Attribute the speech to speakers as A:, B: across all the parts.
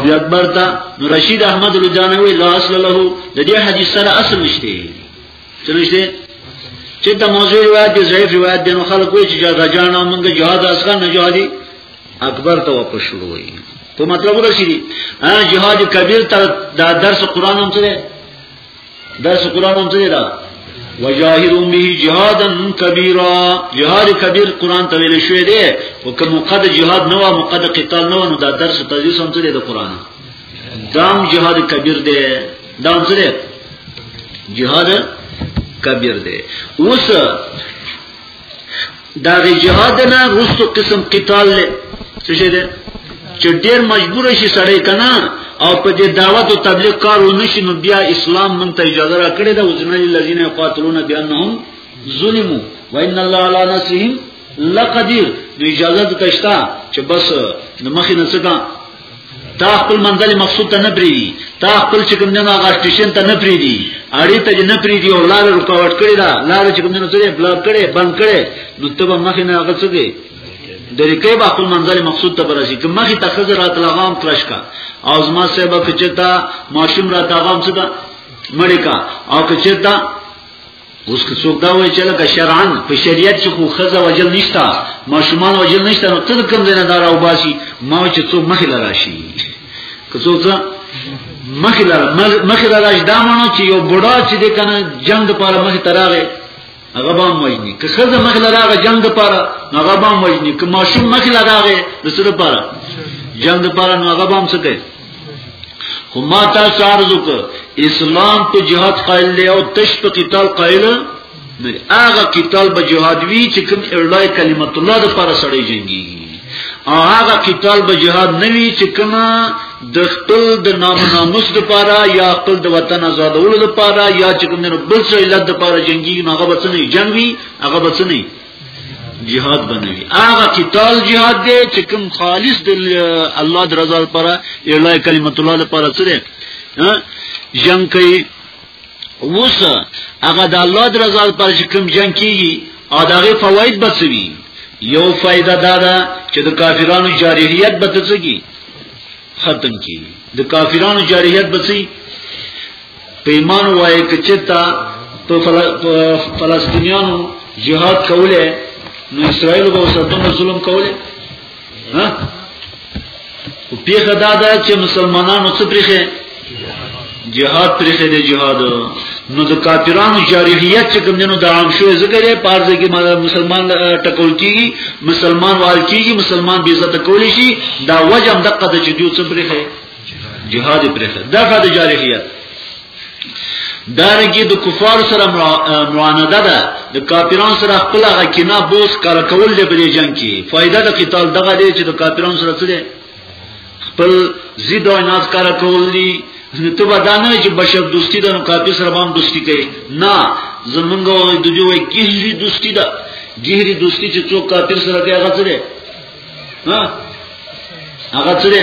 A: رضی اکبر تا نو رشید احمد لجانوی لا اصل له د دې حدیث سره اصل نشته څه نشته چې د موضوع روایت دی ضعیف روایت دی نو خلک وایي چې جګه جانا مونږ جهاد اسکان نه جهادي اکبر ته واپس شروع وي په مطلب ورسېږي ها جهاد کبیر ته د درس قران هم څه درس قرآن هم څه ده وجاهدون به جهادا کبیرا جهاد کبیر قرآن ته ویل شوی دی او که مقد جهاد نه و مقد قتال نه و نو دا درس تدریس هم څه دی د قرآن دام جهاد کبیر دی دام څه دی جهاد کبیر دی اوس دا غي جهاد نه رستو قسم قتال له څه شه ده چې ډیر مجبور شي سړی کنه او په دې دعوت او تبلیغ کار ونشي نو بیا اسلام مونږ ته اجازه را کړې ده وزن الذين يقاتلون بانهم ظلموا وان الله على نصرهم لقدير نو اجازه تشتا چې بس نو مخې نه څه تا خپل منځلي مقصود ته نه پریدي تا خپل چې کوم نه هغه سټیشن ته نه پریدي اړې ته نه پریدي او لار رکاوټ کړی دا لار چې کوم نه سره بلاک کړي بند کړي نو ته به مخ نه هغه څه دی درې کې به خپل منځلي مقصود ته برسي چې مخ ته خزر راتلغام کلش کا او زما صاحب کچتا ماشوم راتلغام څه دا مړی کا او کچتا اوس که څوک دا وایي چې لکه شرعاً په شریعت کې خو خزه وجل نشتا ماشومان وجل نشتا نو تر کوم دینه دار او باسي ما چې څوک مخې لراشي که څوک مخې لر مخې لراش دا مانو چې یو بډا چې د کنه جنگ لپاره مخې تراغه هغه به موجني که خزه مخې لراغه جنگ لپاره هغه به موجني که ماشوم مخې لراغه د سره لپاره جنگ لپاره هغه به هم څه کوي خو ما تاسو عرض وکړ اسلام په جهاد قائل دی او تش په قتال قائل نه هغه قتال به جهاد وی چې کوم اړلای کلمت الله د پر سړی جنگي او هغه قتال به جهاد نه وی چې کوم د خپل د نام ناموس د پاره یا خپل د وطن آزادولو د پاره یا چې کوم نه بل څه علت د پاره جنگي هغه به څه نه جنگي هغه به څه نه جهاد بنوي هغه قتال جهاد دی چې کوم خالص د الله د رضا لپاره اعلی کلمت الله لپاره څه دی جنگ کوي اوس هغه د الله د رضا لپاره چې کوم جنگ کیږي او دغه فواید بچوي یو فائدہ دا ده چې د کافرانو جاریریت به تڅږي ختم کی د کافرانو جاریت بسی په ایمان وای کچتا په فلسطینیانو جهاد کوله نو اسرائیل به وسدونه ظلم کوله ها او پیخه دا ده چې مسلمانانو څه پرخه جهاد پرې خې دی جهاد نو د کافرانو جارحیت چې کوم دینو د عام شوې ذکر یې پارځه کې مسلمان ټکول کیږي مسلمان وال کیږي مسلمان بې عزت کول شي دا وجه هم دقه د چې دوی څه پرې خې جهاد پرې خې دا د جارحیت دارنګه د کفار سره معانده ده د کافرانو سره خپل غکینا بوس کار کول دی په جنگ کې فائدہ د قتال دغه دی چې د کافرانو سره څه دی خپل زید او ناز کار کول دي نو ته به دا نه چې بشر دوستی ده نو کافر سره باندې دوستی کوي نه زمونږ د دوی وایي ګهري دوستی ده ګهري دوستی چې څوک کافر سره کوي هغه څه ده ها هغه څه ده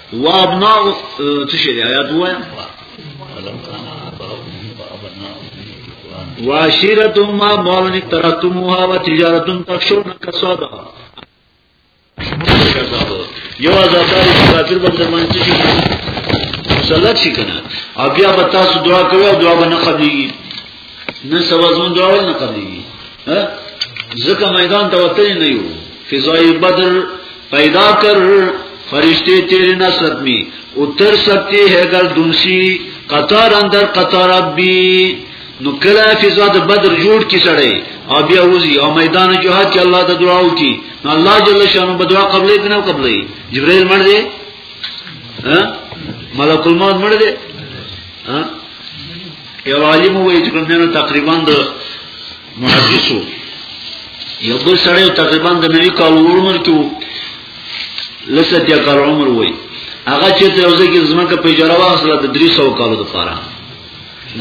A: و ابناء څه شي دی آیات وایا واشیرتم ما مولن ترتموها و تجارتم تخشون کسادا یو عذابدار کافر باندې باندې شي مسلط شي کنه او بیا به تاسو دعا کوئ او دعا به نه قبليږي نن سبا زمون دواړه نه قبليږي ځکه میدان ته وته نه یو فضای بدر پیدا کر فرشتے تیرے نہ سدمی اتر سکتی ہے گر دنسی قطار اندر قطار ابی نو کله فضا د بدر جوړ کی سړی او بیا وزي او میدان جهاد کې الله د دعاو کی نو الله جل شانو په دعا قبلې کنه قبلې جبرائیل مړ دی ها ملک الموت مړ دی ها یو عالم وایي چې کومنه تقریبا د محدثو یو بل سره تقریبا د نوی کال عمر کې لسه د کال عمر وایي هغه چې ته اوسه کې زمکه په اجاره واخله د 300 کالو لپاره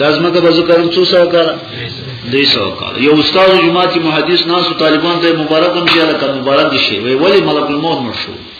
A: دا زمکه به ذکر 300 کال 300 کال یو استاد جماعت محدث ناس طالبان ته مبارک هم کیاله کړه مبارک شي وی ولی ملک الموت مرشو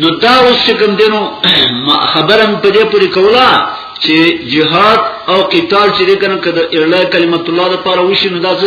A: نو دا اوس چې کوم دینو خبرم په دې پوری کولا چې جهاد او قتال چې کنه کده اعلی کلمت الله د پاره وشي نو دا څه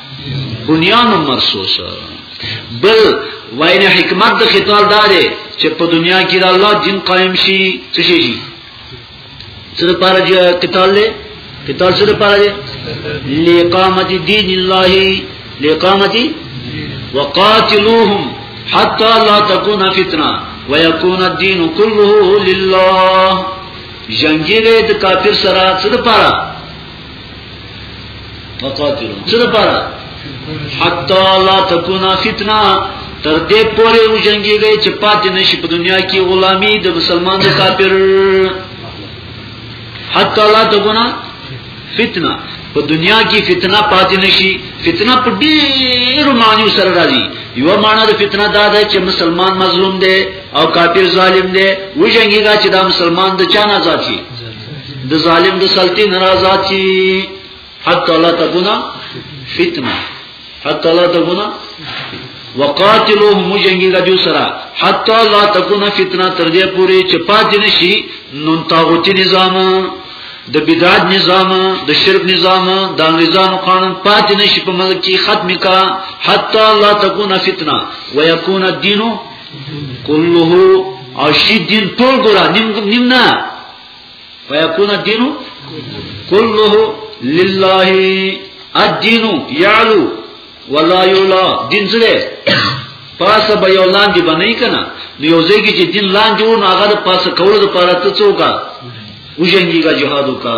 A: بنیان مرصوص بل وینه حکمت د خطاب داره چې په دنیا کې د الله دین قائم شي څه شي څه لپاره چې قتال له قتال څه لپاره دی لقامت دین الله لقامت وقاتلوهم حتى لا تكون فتنه ويكون الدين كله لله جنگي د کافر سره څه لپاره وقاتلو څه لپاره حتا لا تکونا فتنه تر دې پورې وجنګيږي چې پاتې نشي په دنیا کې غلامي د مسلمان د کافر حتا لا تکونا فتنه په دنیا کې فتنه پاتې نشي فتنه په ډېر معنی سره راځي یو معنی د فتنه دا ده چې مسلمان مظلوم دی او کافر ظالم دی وجنګيږي چې دا مسلمان د چا نه ځاتي د ظالم د سلطې ناراضات شي حتی لا تکونا فتنه حتی لا تکونا وقاتلوهم جنگی غدیو سرا حتی لا تکونا فتنه تر دې پوري چې پاتې نشي نون طاغوتی نظام د بدعت نظام د شرک نظام د انګریزانو قانون پاتې نشي په ملک کې ختم کا حتی لا تکونا فتنه ويكون الدين کله او شي دین ټول ګره نیم نیم نه فیکون الدین کله لله الدین یعلو ولا یولا دین سره پاسه به یو لاندې باندې کنا نو یو ځای کې چې دین لاندې و نو هغه د پاسه کولو لپاره ته څوکا وژنګیږي جهاد وکړه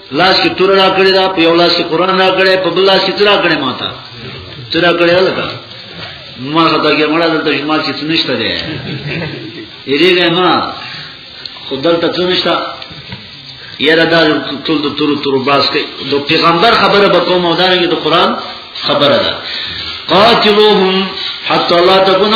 A: لاس کې تور را کړی دا په یو لاس کې قران را کړی په بل لاس کې تر کړی ماته تر کړی لکه ما ته کې مړه دلته شما چې څنشته دی یې دې ما خدل ته څنشته یره دا ټول د تور تور باس کې د پیغمبر خبره به کوم او دا د قران خبره ده قاتلوهم حتى لا تكون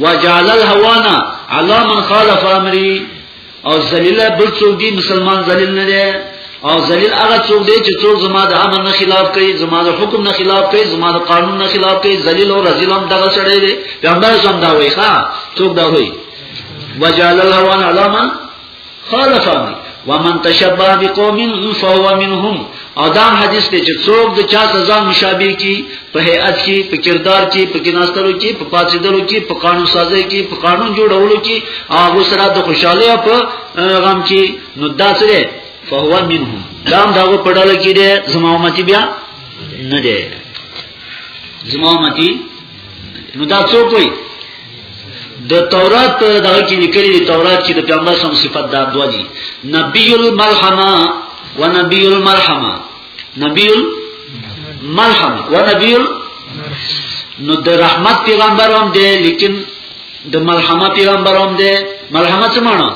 A: وجعل الهوانا علا من خالف امری او ذلیل بل څوک دی مسلمان ذلیل نه دی او ذلیل هغه څوک دی چې څوک زما د امر نه خلاف کوي زما د حکم نه خلاف کوي زما د قانون نه خلاف کوي ذلیل او رذیل هم دغه سړی دی پیغمبر زم دا وایي ښا څوک دا وایي وجعل الهوانا علا من قال فرمي ومن تشبه بقوم فهو منهم او دا حدیث ته چې څوک د چا سزا مشابه کی په هيئت کې په کردار کې په کیناستلو کې په پاتېدلو کې په قانون سازي کې په قانون جوړولو کې هغه سره د خوشاله په غم کې نو دا سره فهو منهم دا هم داغه پړاله کې ده زما امتی بیا نه ده زما امتی نو دا څوک وي د تورات په دغه کې لیکلي دی تورات کې د پیغمبر سم صفات دا دوه دي نبی المرحمه و نبی المرحمه نبی المرحمه و نبی نو د رحمت پیغمبر هم دی لیکن د مرحمه پیغمبر هم دی مرحمه څه معنی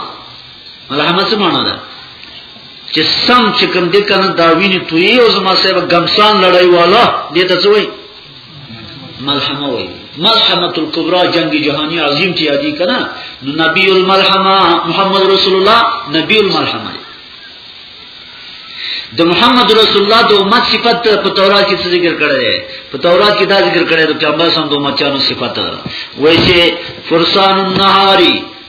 A: مرحمه څه معنی ده چې سم چې کوم دې کنه دا ویني توی او زما سره ګمسان لړای والا دې ته څه وایي ملحمه وي ملحمه الكبرى جنگ جهاني عظیم چې یادی کنا نو نبی الملحمه محمد رسول الله نبی الملحمه د محمد رسول الله د امت صفت په تورات کې څه ذکر کړی دی په تورات کې دا ذکر کړی دی چې پیغمبر سم د امتانو صفت وایي چې فرسان النهاری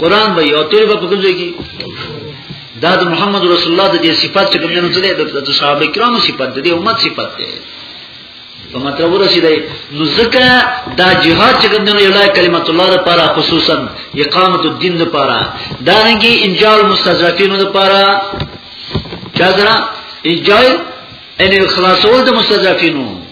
A: قران به یو تیر به پکځيږي دا د محمد رسول الله د دې صفات چې کوم نه څه ده د صحابه کرامو صفات دي امت صفات ده په مطلب ورسیدای نو ځکه دا جهاد چې کوم نه یو لای کلمت الله لپاره خصوصا اقامت الدین لپاره دا رنګي انجال مستضعفین لپاره چا درا انجال ان خلاصول د مستضعفینو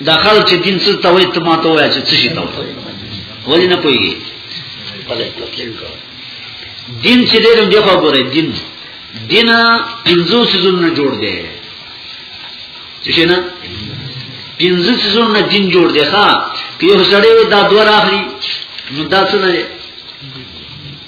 A: داخل چې دین څه ته وایي ته ماته وایي چې څه شي ته وایي ولې نه پوهیږي دین چې دې نو دیخوا ګورې دین دین پنځو سيزونو نه جوړ دی څه شي نه پنځه سيزونو نه دین جوړ دی ښا په یو سړی دا دوه راخلي نو دا څه نه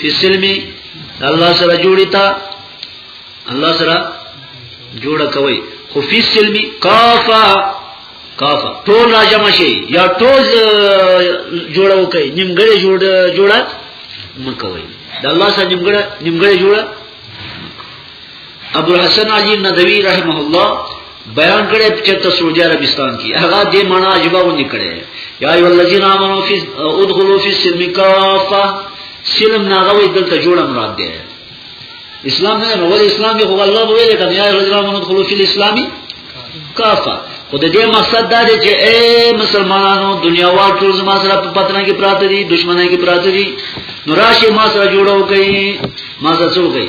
A: په سلمي الله سره جوړی تا الله سره جوړ کوي خو فی سلمی کافا کافا ټول راجم شي یا ټول جوړو کوي نیمګړی جوړ جوړه مکوي د الله سره نیمګړی نیمګړی جوړه ابو الحسن علی ندوی رحمه الله بیان کړي چې ته سعودي عربستان کې هغه دې معنا عجبه ونی کړي یا ای الذین آمنو فی ادخلوا فی السلم کافه سلم ناغوی دلته جوړ مراد دی اسلام نه نو اسلام یو الله ویل کړه یا ای الذین آمنو ادخلوا فی الاسلام کافه خو د دې مقصد دا دی چې اے مسلمانانو دنیا وال ټول زما سره په پتنه کې پراته دي دشمنه کې پراته دي نو راشي ما سره جوړو کوي ما سره څو کوي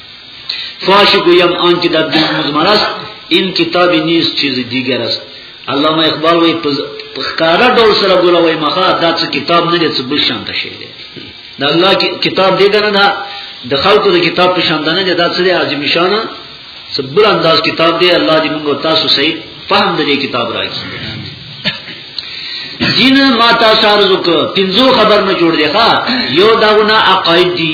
A: فاشی گویم آنکه در بیش مزمر است این کتابی نیست چیز دیگر است علامه اقبال وی پخکارا ډول سره ګوره وای مخه دا څه کتاب نه دی څه بل شان ته شی دی دا الله کتاب دی کنه دا د خلکو د کتاب په شان نه دی دا څه دی عظیم شان څه بل انداز کتاب دی الله دې موږ تاسو صحیح فهم دې کتاب راکړي دین ما تاسو ارزو کو پنځو خبر نه جوړ دی ښا یو داونه عقاید دی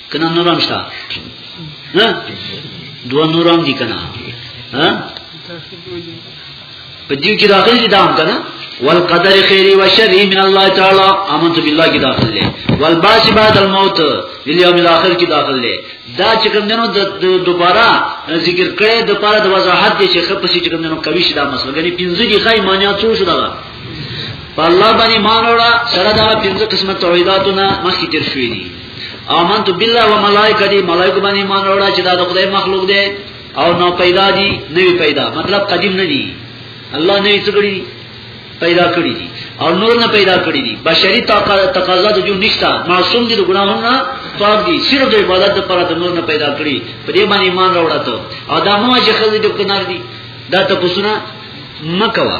A: کنه نورم شته ها دوه نورم دي کنه ها په دې کې داخل دي دام کنه والقدر خير وشر من الله تعالى امنت بالله کې داخل دي والباس بعد الموت الیوم الاخر کې داخل دي دا چې کوم دنو دوباره ذکر کړي د پاره د وضاحت دي چې خپل چې کوم دنو کوي شي دا مسله غني پنځه دي خای معنی څه شو دا په الله باندې مان وړه سره دا پنځه قسمه توحیداتونه مخکې تر شوې دي آمنت بالله و ملائکتی ملائکه باندې ایمان وروړه چې دا د خدای مخلوق دی او نو پیدا دي نوی پیدا مطلب قدیم نه دي الله نوی څه کړی پیدا کړی دي او نور نه پیدا کړی دي بشری تقاضا د جو نشتا معصوم دي د ګناهونو نه پاک دي صرف د عبادت لپاره د نور نه پیدا کړی په دې باندې ایمان راوړا ته او دا مو چې خزې د کنار دي دا ته پوښتنه مکوا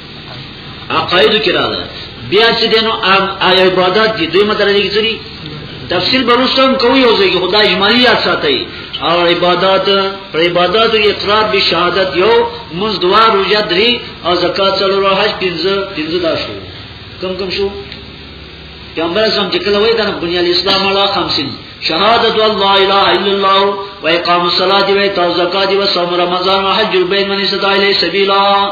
A: عقایدو کې راځي بیا چې دنو آیا عبادت دي دوی مدرجه کې سری تفصیل بروستم کوي او ځکه خدای اجمالی یاد ساتي او عبادت پر عبادت یې اقرار به شهادت یو مز دوا روزه دري او زکات څلور حج پنځه پنځه دا شو کم کم شو پیغمبر اسلام چې کله وایي دا بنیاد اسلام علا 50 شهادت الله اله الا الله و اقام الصلاه و ایتاء الزکات و صوم رمضان و حج البيت من استطاع الیه سبیلا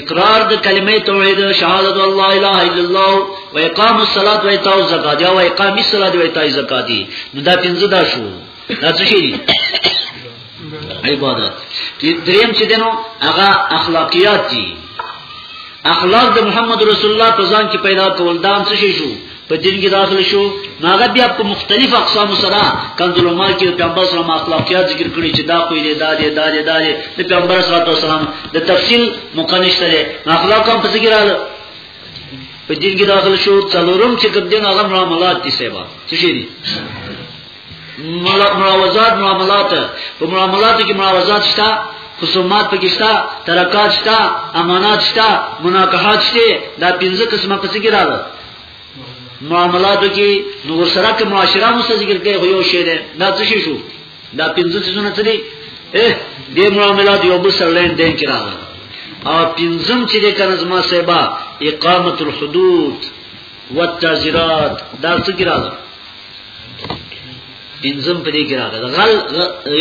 A: اقرار د کلمې توحید شهادت الله اله الا الله و اقام الصلاه و ایتاء الزکات یا و اقام الصلاه و ایتاء الزکات نو دا پنځه دا شو دا څه شي عبادت دریم چې دنو هغه اخلاقیات دي اخلاق د محمد رسول الله په ځان کې پیدا کول دا څه شي شو په دین کې داخل شو ناغه بیا په مختلف اقسام سره کنزل مال کې پیغمبر سره اخلاقیات ذکر کړي چې دا خو دې دا دې دا دې دا دې د پیغمبر صلی الله علیه وسلم د تفصیل مقنش سره اخلاق هم پسې ګراله په دین کې داخل شو څلورم چې کوم دین هغه معاملات دي سیبا څه شي دي ملاوزات معاملات په معاملات کې ملاوزات شته خصومات پکې شته ترکات شته امانات شته مناقحات شته دا پنځه قسمه پسې ګراله معاملاتو کې نو سره کې معاشره مو ذکر کوي خو یو شی ده دا څه شي شو دا پنځه څونه څه دي اه دې معاملات یو بل سره لین دین کې راغله او پنځم چې د کنز ما سبا اقامت الحدود والتعزیرات دا څه کې راغله پنځم په دې کې راغله غل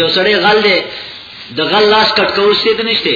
A: یو سړی غل دی د غل لاس کټ کول څه دي نشته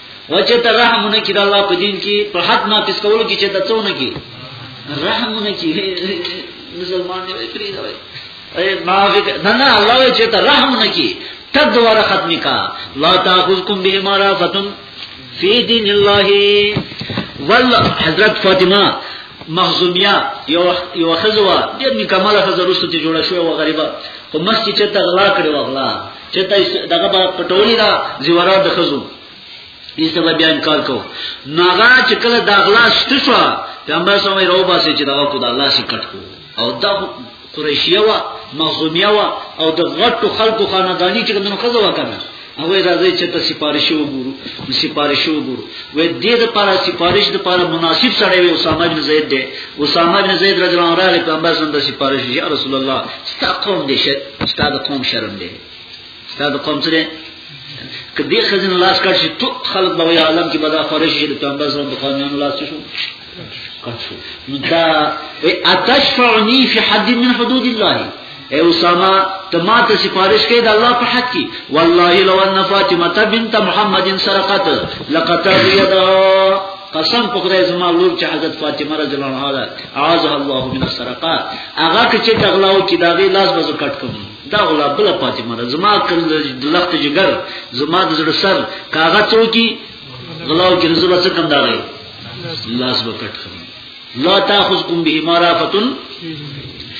A: وجه ته رحمونه کې د الله په دین کې په حد نه پس کولو کې چې د څونه کې رحمونه کې مسلمان دی پری دا وای اے نافق نه نه الله چې ته رحمونه کې تد دوباره ختم کا لا تاخذکم به مارا فتن فی دین الله ول حضرت فاطمه مخزومیه یو یو خزوا د نکمل خزرستو ته جوړه شو او غریبه خو مسجد ته غلا کړو غلا چې تاسو دغه په پټولې دا زیورات د خزو دې سبا بیا انکار کو نو هغه چې کله دا غلا شته شو پیغمبر صلی الله علیه وسلم باسي چې دا کو د الله سي کټ کو او دا قریشیه وا مخزومیه وا او د غټو خلکو خاندانی چې دنو خزو وکنه هغه راځي چې ته سفارش وګورو سفارش وګورو و دې د پاره سفارش د پاره مناسب سره وي اسامه بن زید دی اسامه بن زید رضی الله عنه پیغمبر صلی الله علیه وسلم د سفارش یا رسول الله ستاسو قوم دې ستا د قوم شرم دی ستا د قوم سره که دې خزینه لاس کړ شي ټول خلک به یا عالم کې به دا خورش شي د پیغمبر سره د قومیانو لاس شو کړو نو دا اتشفعنی فی حد من حدود الله اے اسامه ته ما ته سفارش کړي د الله په حق کې والله لو ان فاطمه بنت محمد سرقت لقد يدا قسم په خدای زما لور چې حضرت فاطمه رضی الله عنها ده اعاذ الله من السرقه هغه چې تغلاو کې داغه لاس بزو کټ کوم دا غلا بل فاطمه ده زما کل د لخت جګر زما د زړه سر کاغه چوکي غلاو کې رزبه څه کم داغه لاس به کټ کوم لا تاخذكم به مرافتن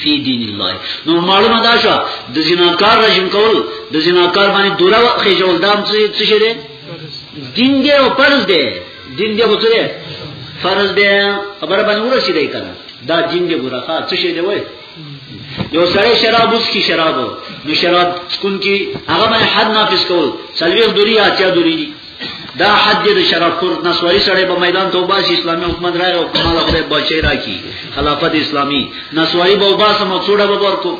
A: فی دین الله نو معلومه دا شو د زناکار رژیم کول د زناکار باندې دوره خېجول دام څه څه شه دین دی او فرض دی دین دی هوڅ دی فرض دی خبره باندې ورسې دی کنه دا دین دی ګورخه څه شي دی وای یو سړی شراب اس کی شراب نو شراب سکون کی هغه باندې حد نافذ کول سلوی دوری اتیا دوری دی دا حد دی شراب خور نسواری سړی په میدان توبه شي اسلامي حکومت راي او کمال خدای بچی راکی خلافت اسلامی نسواری به وباسه مو څوډه به ورکو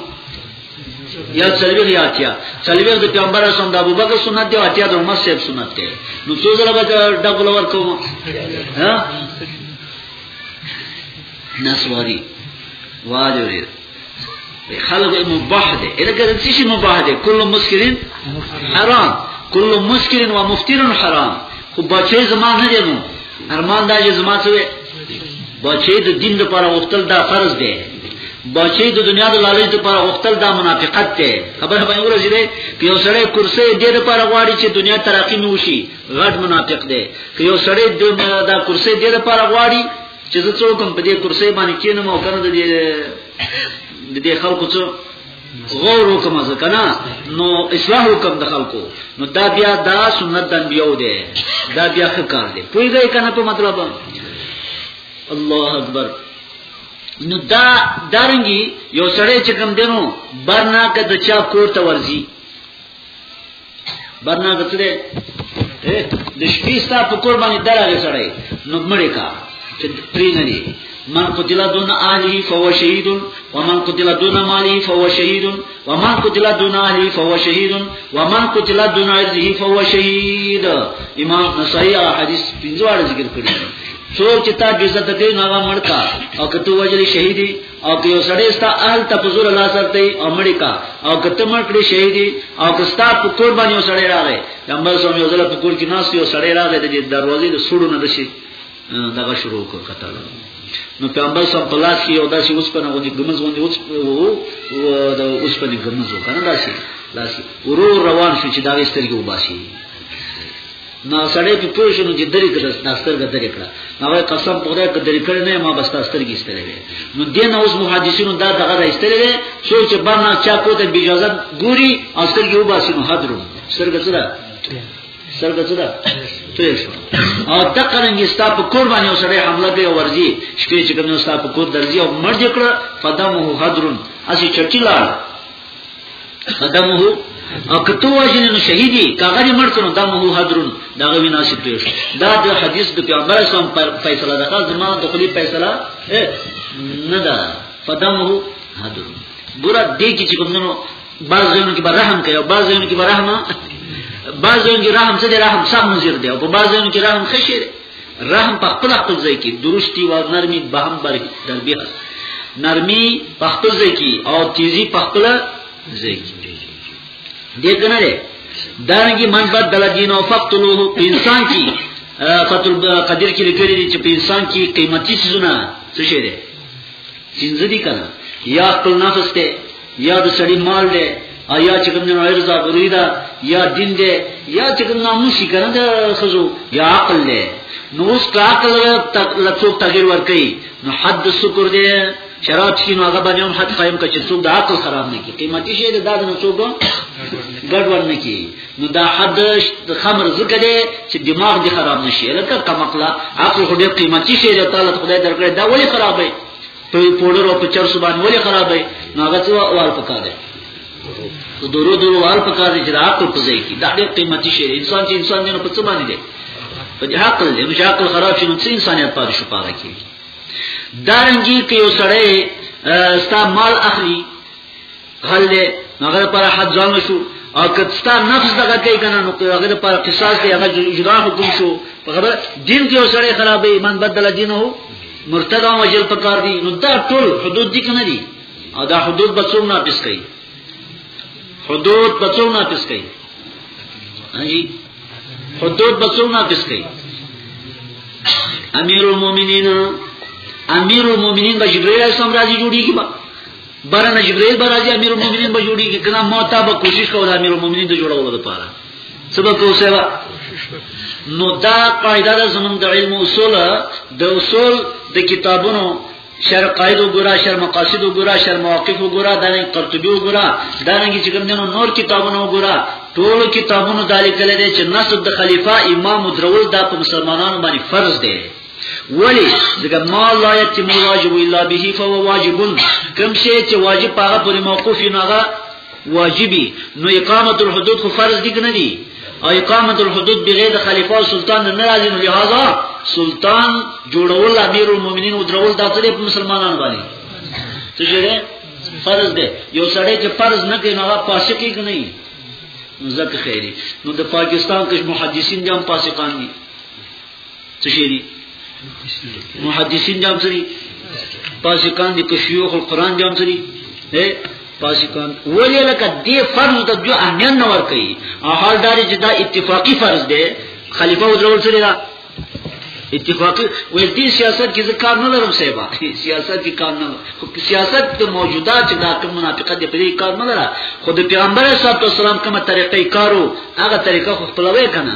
A: یا څلویر یا اتیا څلویر د پیغمبر اسلام د ابوبکر سنت دی او اتیا د عمر صاحب سنت دی نو څو زره به ډبل ورکو ها نسواری واجوري خلق مباح دی الکه د څه شي مباح دی کله مسکرین حرام کله مسکرین و مفترن حرام خو بچي زمان نه دی نو ارمان دا چې زما څه بچی د دین لپاره وختل دا فرض دی بچی د دنیا د لالچ لپاره وختل دا منافقت دی خبره به ورځی دی که یو سړی کرسي د دې لپاره غواړي چې دنیا ترقی نوشي غټ منافق دی که یو سړی د دا کرسي د دې لپاره غواړي چې زه څوک په دې کرسي باندې کینم او کنه د دې د دې خلکو څو غور وکم ځکنا نو اصلاح وکم د خلکو نو دا بیا دا سنت د انبیو دی دا بیا ښه کار دی پوهیږئ کنه په مطلب الله اکبر نو دا دارنګي یو سړی چې کم دینو برنا کده چا کور ته ورځي برنا غتلې د شپې ستا په کور باندې درغه سړی نو مړې کا چې پرې نه دی من قتل دون اهلی فهو شهید ومن قتل دون مالی فهو شهید ومن قتل دون اهلی فهو شهید ومن قتل دون عرضه فهو شهید امام نسائی حدیث پنځه ذکر کړی څوک چې تا جزت کوي نو هغه مړ کا او کته وجلی شهیدی او که یو سړی ستا اهل ته په زور الله سره ته او مړی کا او که ته مړ کړی شهیدی او که ستا په کور باندې یو سړی راغی پیغمبر صلی الله علیه په کور کې ناس یو سړی راغی د دروازې د سړو نه دشي دغه شروع کړ کتل نو پیغمبر صلی الله علیه وسلم یو داسې اوس په نغونی ګمز باندې اوس او دا اوس په ګمز وکړه داسې داسې ورو روان شو چې دا وسترګو باسي نو سړی په پوه شنو چې درې کړه ستاسترګه درې کړه هغه قسم په خدای کې درې کړه نه ما بس ستاسترګې استلې وي نو دین اوس محدثینو دا دغه راستلې وي څو چې باندې چا کو ته بیجازه ګوري استرګې وباسي نو حاضرو سترګه څه ده سترګه څه ده توی شو او د قرنګي ستا په کور باندې وسړی حمله کوي ورځي شپې چې کوم ستا په کور درځي او مرځ کړه فدمه حضرن اسی چټی لاړ فدمه او کته واجن نو شهیدی کاغه دې مړ کړو دمه حضرون دا غوی ناسب دی دا د حدیث د پیغمبر اسلام فیصله ده خاص ما د خلی فیصله نه ده فدمه حضرون ګوره دې کې چې کوم نو بعض ځایونو کې به رحم کوي او بعض ځایونو کې به رحم بعض ځایونو کې رحم څه دی رحم سم مزیر دی او په بعض ځایونو کې رحم خشیر دی رحم په خپل خپل ځای کې درشتي او نرمي به هم بر دربیخ نرمي په خپل ځای کې او تیزی په خپل ځای کې دې کنه ده دانګي من بدل دین او فقتلوه په انسان کې فتل قدیر کې لیکلي دي چې په انسان کې قیمتي څه نه څه شي ده څنګه دي کنه یا خپل نفس ته یا د سړي مال دی او یا چې کوم نه عرض ابروی دا یا دین دی یا چې کوم ناموسي کنه د خزو یا عقل دی نو اوس کا عقل له څوک تغیر ور کوي نو حد شکر دی شراب چې نو هغه باندې هم حد قائم کړي چې څوک د عقل خراب نه کی قیمتي شی د داد نه څوک ګډ ور نه کی نو دا حد خمر زکه دی چې دماغ دی خراب نشي لکه کمقلا عقل خو دې قیمتي شی دی تعالی خدای درکړي دا ولی خرابې ته پوډر او پچر سبان ولې خرابې نو هغه څه وال پکا دی نو درو درو وال پکا دی چې دا عقل په ځای کې دا ډېر قیمتي شی انسان چې انسان نه په څه باندې دی په دې عقل دی نو چې عقل خراب شي نو څه انسانیت پاره شو پاره کې دارنګي کې یو سړی ستا مال اخلي حل دی نو هغه پر حد ځان شو او کتستا نفس دغه کوي کنه نو هغه د پر قصاص دی هغه جدا حکم شو په خبره دین کې وسړی خرابې ایمان بدل دین هو مرتد او مجل پکار دي نو دا ټول حدود دي کنه دي او دا حدود به څوم ناقص کوي حدود به څوم ناقص کوي هاجي حدود به څوم ناقص کوي امیر المؤمنین امیر المؤمنین به جبرئیل اسلام راځي جوړیږي برنه جبرئیل برازي امیر المؤمنین به جوړیږي کنه ما تا به کوشش کوو امیر المؤمنین د جوړولو لپاره سبا کو سبا نو دا قاعده د زمونږ د علم اصول د اصول د کتابونو شر قائد وګرا شر مقاصد وګرا شر مواقف وګرا دا نه قرطبي وګرا دا نه چې کوم دینو نور کتابونه وګرا ټول کتابونو دالې کله دي چې نسب د خلیفہ امام درول دا په مسلمانانو باندې فرض دی ولی ځکه ما لا یتم واجب الا به فهو واجب کوم شی چې واجب هغه پر موقوف نه هغه واجبي نو اقامت الحدود خو فرض دي کنه دي او اقامت الحدود بغیر خلیفہ او سلطان نه راځي نو لہذا سلطان جوړول امیر المؤمنین او درول د ټول مسلمانانو باندې څه شي فرض دی یو سړی چې فرض نه کوي نو هغه فاسق کیږي نه ځکه خیری نو د پاکستان کې محدثین دي هم فاسقان دي څه شي دي محدثین جام سری پاسکان دي کشیوخ القرآن جام سری پاسکان ولی لکه دی فرض ته جو اهمیت نه ور کوي او حال دار چې دا اتفاقی فرض دی خلیفہ ودرول سره دا اتفاقی و دې سیاست کې ځکه نه لرم سیبا سیاست کې کار نه خو سیاست د موجوده چې دا کوم منافقت دی په دې کار نه لره خو د پیغمبر صلی الله علیه وسلم کومه طریقې کارو هغه طریقه خو خپلوي کنه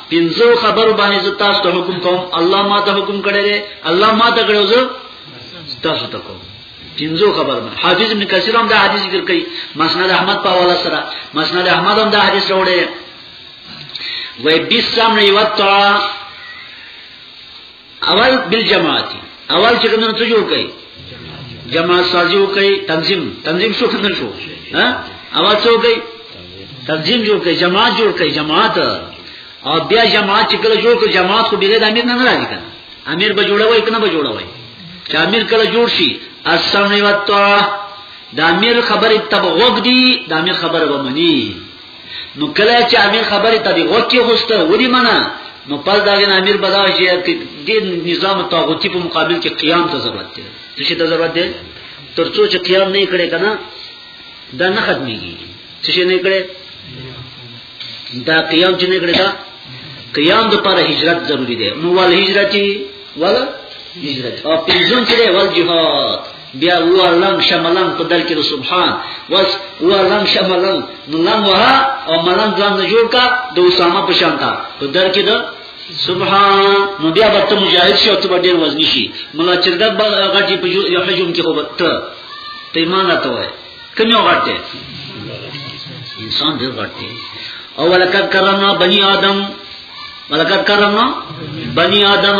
A: پنځو خبرو باندې زه تاسو ته حکم کوم الله ما ته حکم کړی دی الله ما ته کړو زه تاسو ته کوم پنځو خبر باندې حافظ ابن کثیر هم دا حدیث ذکر کوي مسند احمد په حواله سره مسند احمد هم دا حدیث راوړی وای بیسم ریوتا اول بالجماعت اول چې کوم څه جوړ کړي جماعت سازي وکړي تنظیم تنظیم شو کنه شو ها اول څه وکړي تنظیم جوړ کړي جماعت جوړ کړي جماعت او بیا جماعت چې کله جوړ کړي جماعت خو بغیر امیر نه راځي کنه امیر به جوړوي کنه به جوړوي چې امیر کله جوړ شي السمع والطاعه د امیر خبره تبغوګ دي د امیر خبره ومني نو کله چې امیر خبرې ته دی غوکی غوسته ودی منه نو پس دا غن امیر بدا چې د نظام طاغوتی په مقابل کې قیام ته ضرورت دی څه شي ته ضرورت دی ترڅو چې قیام نه کړي کنه دا نه ختميږي څه شي نه کړي دا قیام چې نه کړي دا قیام د پر هجرت ضروری دی نو ول هجرتي ول هجرت او پنځون چې ول جهاد بیا وار لنګ شه ملنګ په دل کې د سبحان وس وار لنګ شه ملنګ نو لنګ وها او ملنګ ځان نه جوړ کا د اسامه په شان تا په دل کې د سبحان نو بیا به ته مجاهد شې او ته به ډېر وزنی شې ملا چرګه به غټي په یو حجم کې وبت ته ایمان راته وای کوم یو غټه انسان ډېر غټه او ولکد کرمنا بنی آدم ولکد کرمنا بنی آدم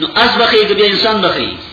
A: نو از بخې کې انسان بخې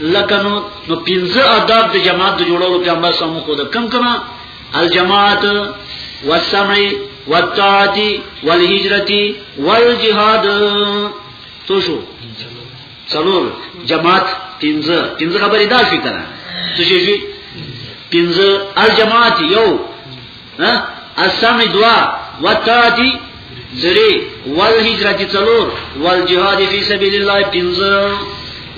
A: لکه نو نو پنځه آداب د جماعت د جوړولو پیغمبر صلی الله علیه کم کما الجماعت والسمع والطاعت والهجرت والجهاد تو شو څلور جماعت پنځه پنځه خبرې دا شي کنه څه شي پنځه الجماعت یو ها اسم دوا وتادی زری ول هجرت څلور ول جهاد فی سبیل الله پنځه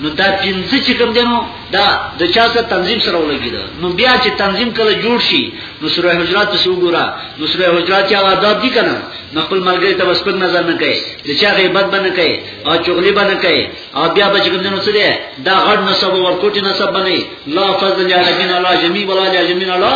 A: نو دا پنځه چې کوم دینو دا د چا سره تنظیم سره ولګی دا نو بیا چې تنظیم کله جوړ شي نو سوره حجرات څو ګورا نو سوره حجرات یا آداب دي کنه نو خپل ملګری ته بس په نظر نه کوي د چا غیبت باندې کوي او چغلی باندې کوي او بیا به چې کوم دینو سره دا غړ نسب ورکوټي نسب باندې لا فضل یا ربنا لا جمی ولا جمین الله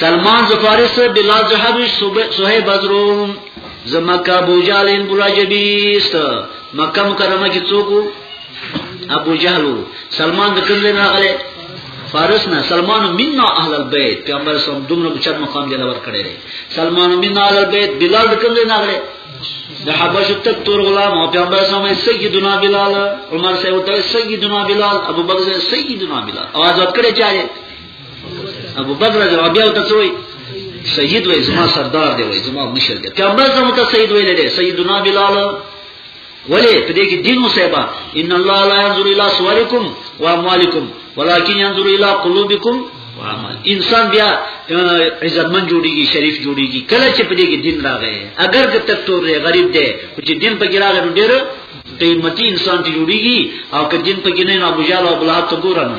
A: سلمان زفاری سے بلا جہب سوہے بدروم ز مکہ ابو جہل ان بلا جبیست مکہ مکرمہ کی چوکو ابو جہلو سلمان د کوم ځای راغله فارس نه سلمان منا اهل البيت پیغمبر سم دومره بچت مقام دی لور کړی دی سلمان منا اهل البيت بلال د کوم ځای راغله د حبش تک تور غلام او پیغمبر سم سیدنا بلال عمر سے وته سیدنا بلال ابو بکر سے سیدنا بلال اواز وکړی چا ابو بکر رضی الله بیا ته څوی سید وای زما سردار دی وای زما مشر دی پیغمبر زمو ته سید ویل دی سیدنا بلال ولی په دې کې دین مصیبه ان الله لا ينظر الى صورکم واموالکم ولكن ينظر الى قلوبکم وعمل انسان بیا عزتمن جوړیږي شریف جوړیږي کله چې په دې کې دین راغی اگر که تکتور دی غریب دی خو چې دین په کې راغی نو ډېر قیمتي انسان ته جوړیږي او که دین په کې نه نو ابو جهل او ابو لهب ته ګورنه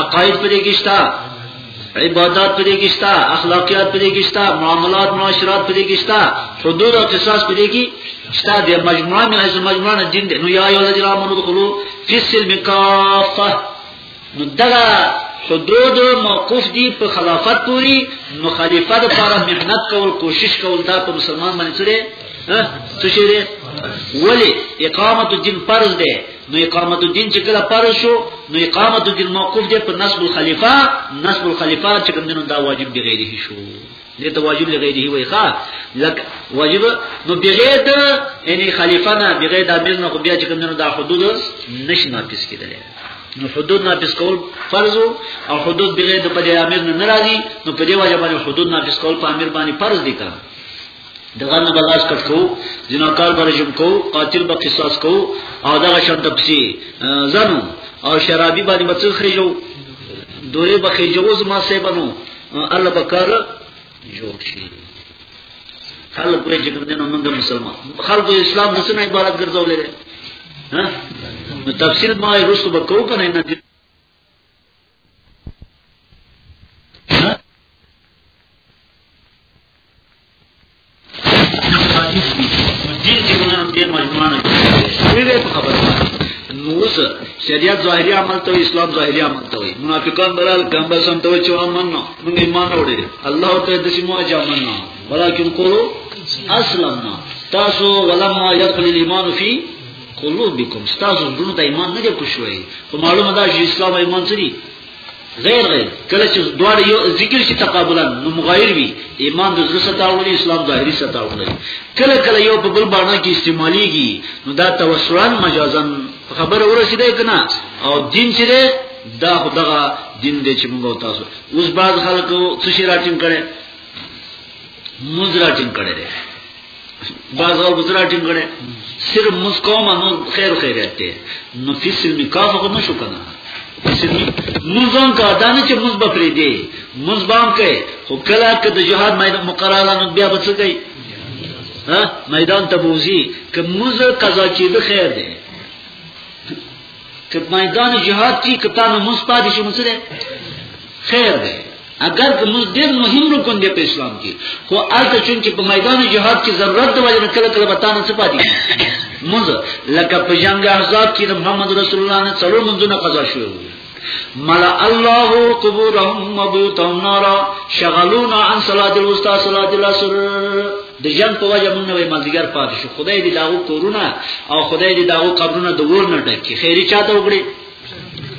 A: عقاید پرې کېشتا عبادت پرې کېشتا اخلاقیات پرې کېشتا معاملات معاشرات پرې کېشتا حدود او قصاص پرې کې شتا د مجموعه من از مجموعه دین دی نو یا ایو الذین آمنوا ادخلوا فی السلم کافه نو دغه حدود موقوف دي په خلافت پوری نو خلیفہ د لپاره مهنت کول کوشش کول دا په مسلمان باندې څه دی څه شي دی ولی اقامت الدین فرض دی نو اقامت الدین چې کله فرض شو نو اقامت الدین موقوف دی په نصب الخلیفہ نصب الخلیفہ چې کوم دینو دا واجب دی غیره شو دې ته واجب لغیره وي ښا لک واجب نو بغیر د یعنی خلیفہ نه بغیر د امیر نه خو بیا چې کوم دینو دا حدود نش ناقص کیدل نو حدود ناقص کول فرض او حدود بغیر د پدې امیر نه ناراضي نو په دې وجه باندې حدود ناقص کول په امیر باندې فرض دي کړه دغه نه بلاس کټ کو جناکار بر جم کو قاتل به قصاص کو او دغه شان تپسی زنو او شرابي باندې بچو خېجو دوی به خېجو زما سه بنو الله بکار جوړ شي خلق وې چې کوم دینه موږ مسلمان خلق اسلام د څه عبارت ګرځولې ها تفسیر ما یې رسو بکو کنه نه شریعت ظاهری عمل ته اسلام ظاهری عمل ته وي منافقان برال ګمبا سم ته چې امن نو موږ ایمان وروړي الله ته د سیمو اجامن نو ولکن قولوا اسلمنا تاسو ولما يدخل الايمان في قلوبکم ستاسو زړونو ته ایمان نه دی کوشوي خو معلومه ده چې اسلام ایمان سری غیر غیر کله چې دواړه یو ذکر شي تقابلا نو مغایر وي ایمان د زړه ستاوړي اسلام ظاهري ستاوړي کله کله یو په بل باندې کې استعماليږي نو دا توسران مجازن خبره ورسیده کنا او دین چې ده دا خدغه دین دې چې موږ تاسو اوس بعد خلکو څه شي راټینګ کړي موږ راټینګ کړي بعض اور گزرا ٹیم کرے صرف مسکوم انور خیر خیر رہتے نو فی سلمی کافا کو نشو کنا فی سلمی مزان کا دانی چه مزبا پری دے مزبام کئے خو کلا که ده جهاد میدان مقرالانو بیا بچه کئی میدان تبوزی که مز قضا چیده خیر دے که میدان جهاد کی که تا نموز پاتی شی مسئله خیر ده اگر که موږ ډیر مهم رکن دی په اسلام کې خو البته چون چې په میدان جهاد کې ضرورت د وجه کله کله بتانه څه پاتې موږ لکه په جنگ احزاب کې د محمد رسول الله نه څلور منځونه قضا شوی ملا الله قبورهم وبيوتهم نارا شغلونا عن صلاة الوسطى صلاة العصر د جنگ په وجه مونږ نوې مازیګر پاتې شو خدای دې داغو کورونه او خدای دې داغو قبرونه د ور نه ډکې خیری چاته وګړي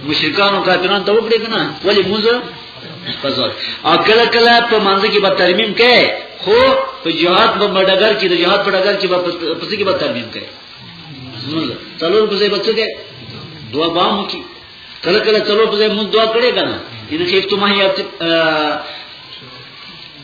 A: مشرکانو کافرانو ته وګړي کنه ولی موزه قزل او کله کله په مانځ کې به ترمیم کړي خو په جهاد په مډګر کې د جهاد په ډګر کې به پسې کې به ترمیم کړي موږ څلور پسې بچو کې دعا بام کی کله کله څلور پسې موږ دعا کړې کنه ان خفتم هي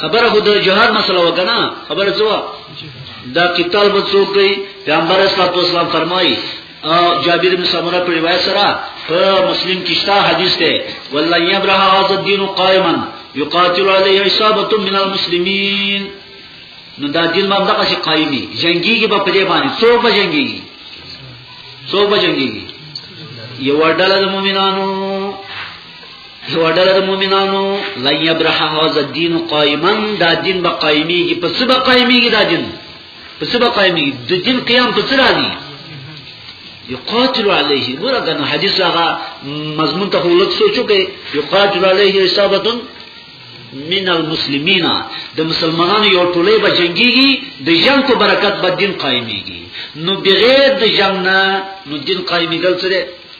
A: خبره خو د جهاد مسله وکنه خبره څه دا قتال به څوک کوي پیغمبر اسلام تو اسلام فرمایي او جابر بن سمره په روایت سره په مسلم کې شته حدیث ده والله یبرح هذا الدين قائما يقاتل عليه عصابه من المسلمين نو دا دین باندې دغه شي قایمي جنگيږي په پرې باندې څوک به جنگيږي څوک به جنگيږي یو ډله د مؤمنانو یو ډله د مؤمنانو لن یبرح هذا الدين قائما دا دین به قائمیږي په څه به قائمیږي دا دین په څه به قائمیږي د دین قیام په څه راځي یقاتل علیه ګور دا نو حدیث هغه مضمون ته ولک سوچو کې یقاتل علیه حسابت من المسلمین د مسلمانانو یو ټولې به جنگيږي د جنگ په برکت به دین قائمیږي نو بغیر د جنگ نه نو دین قائمیدل سره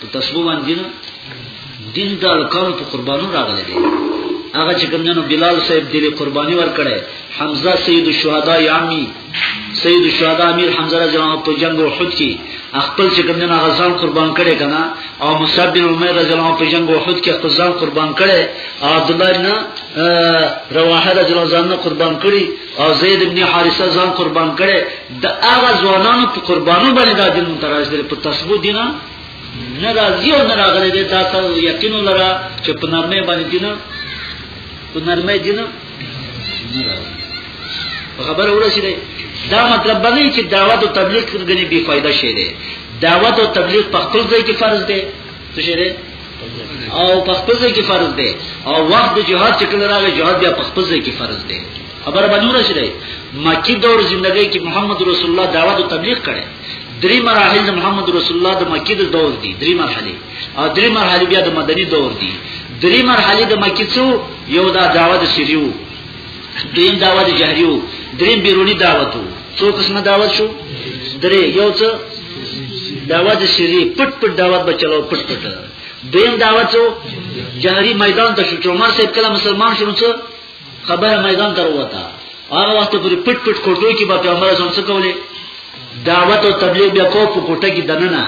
A: په تسبو باندې نه دین د الکانو په قربانو راغلی دی هغه چې کوم نو بلال صاحب دې قرباني ورکړي حمزه سید الشهدا یامی سید الشهدا امیر حمزه رضی الله عنه په جنگ احد کې خپل چې کوم نه غزان قربان کړي کنه او مصعب بن عمر رضی الله عنه په جنگ احد کې خپل ځان قربان کړي عبد الله بن رواحه رضی الله عنه قربان کړي او زید ابن حارثه ځان قربان کړي د هغه ځوانانو په قربانو باندې د دین متراج دي په تسبو دینه نه راځي او نه راغلي دي دا ته یقین لره چې په نرمه باندې دینه په نرمه دینه نه راځي خبر ورسېده دا مطلب باندې چې دعوت او تبلیغ څنګه بي فائدہ شي دي دعوت او تبلیغ په خپل ځای کې فرض دي څه شي دی او په خپل ځای کې فرض دی او وخت د جهاد چې کله راغی جهاد بیا په خپل ځای کې فرض دی خبره باندې ورسېږي مکی دور ژوندۍ کې محمد رسول الله دعوت او تبلیغ کړي درې مراحل د محمد رسول الله د مکی د دور دي درې مرحله او درې مرحله بیا د مدني دور دي درې مرحله د مکی څو یو دا دعوت سریو دویم دعوت جهریو دریم بیرونی دعوتو څو قسمه دعوت شو درې یو څه دعوت سری پټ پټ دعوت بچلو پټ پټ دویم دعوت شو جهری میدان ته شو چې عمر صاحب کله مسلمان شو څه خبره میدان ته وروته هغه وخت پورې پټ پټ کوټو کې به پیغمبر اعظم څه کولې دعوت او تبلیغ بیا کو په کوټه کې دننه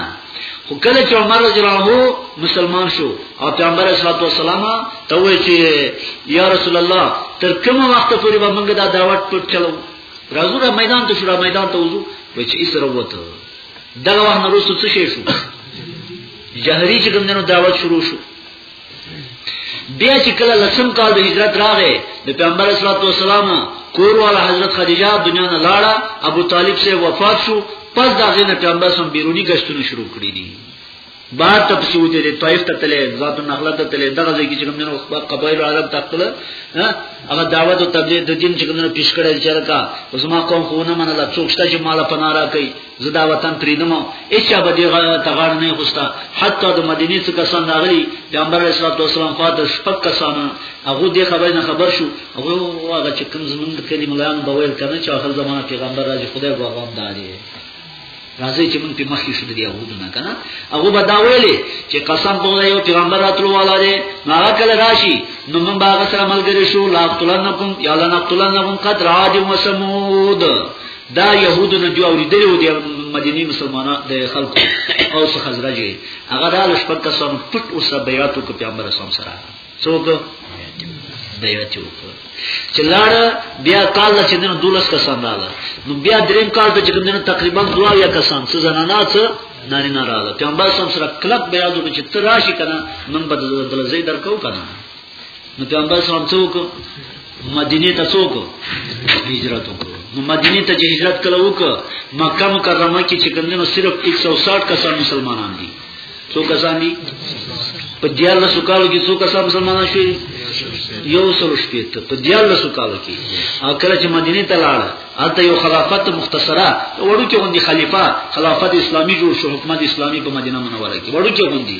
A: خو کله چې عمر رضی الله عنه مسلمان شو او پیغمبر صلی الله علیه وسلم ته وایي چې یا رسول الله تر کومه وخت پورې به موږ دا دعوت پر چلو راځو را میدان ته شو را میدان ته وځو وایي چې ایسره وته دغه وخت نه روسو څه شي شو جهري چې کوم دعوت شروع شو بیا چې کله لسم کال د هجرت راغې د پیغمبر صلی الله علیه وسلم کور والا حضرت خدیجه دنیا نه لاړه ابو طالب سے وفات شو پس دا غینه پیغمبر سم بیرونی گشتونه شروع کړی دي بعد ته پسې وته دي طائف ته تلې ذات النخله ته تلې دغه ځای کې چې کومنه وخت قبایل عرب تخله هغه دعوت او تبلیغ د دین چې کومنه پیش کړل چې راکا اوس ما قوم خو نه منله څوک شته چې مال پناه را کوي زدا وطن پریدم اچا به دی تغار نه خوستا حتی د مدینه څخه کسان راغلي پیغمبر رسول الله صلی الله علیه وسلم شپږ کسان هغه دې خبر نه خبر شو هغه هغه چې کوم زمونږ کلی ملان به ویل کنه چې اخر زمانه پیغمبر راځي خدای به غوام داري راځي چې مونږ په مخ کې شو د یهودو نه کنه هغه به دا ویلې چې قسم په یو پیغمبر راتلو والا دی نو هغه کله راشي نو مونږ به هغه سره ملګری شو لا قتلنکم یا لنقتلنکم قد راجم وسمود دا يهودو نه جو اوریدلی و دی مدینی مسلمانان د خلکو او څخه خزرجی هغه د شپږ کسانو پټ او سره بیعت وکړ پیغمبر اسلام سره څوک بیعت وکړ چې لاړ بیا کال چې دنه دولس کسان رااله نو بیا دریم کال ته چې دنه تقریبا دوا یا کسان څه زنانا څه ناری نه رااله پیغمبر اسلام سره کلک بیعت وکړ چې تراشی کنه من بدل دل زید درکو کنه نو پیغمبر صلی الله علیه وسلم مدینه ته څوک هجرت وکړو نو مدینه ته هجرت کله وکړه مکه مکرمه کې چې کندنو صرف 160 کسان مسلمانان دي څو کسان دي په دیاله سکالو کې څو کسان مسلمانان شوي یو سل شپې ته په دیاله سکالو کې اکر چې مدینه ته لاړ هلته یو خلافت مختصره وړو کې غوندي خلیفہ خلافت اسلامی جوړ شو حکومت اسلامی په مدینه منوره کې وړو کې غوندي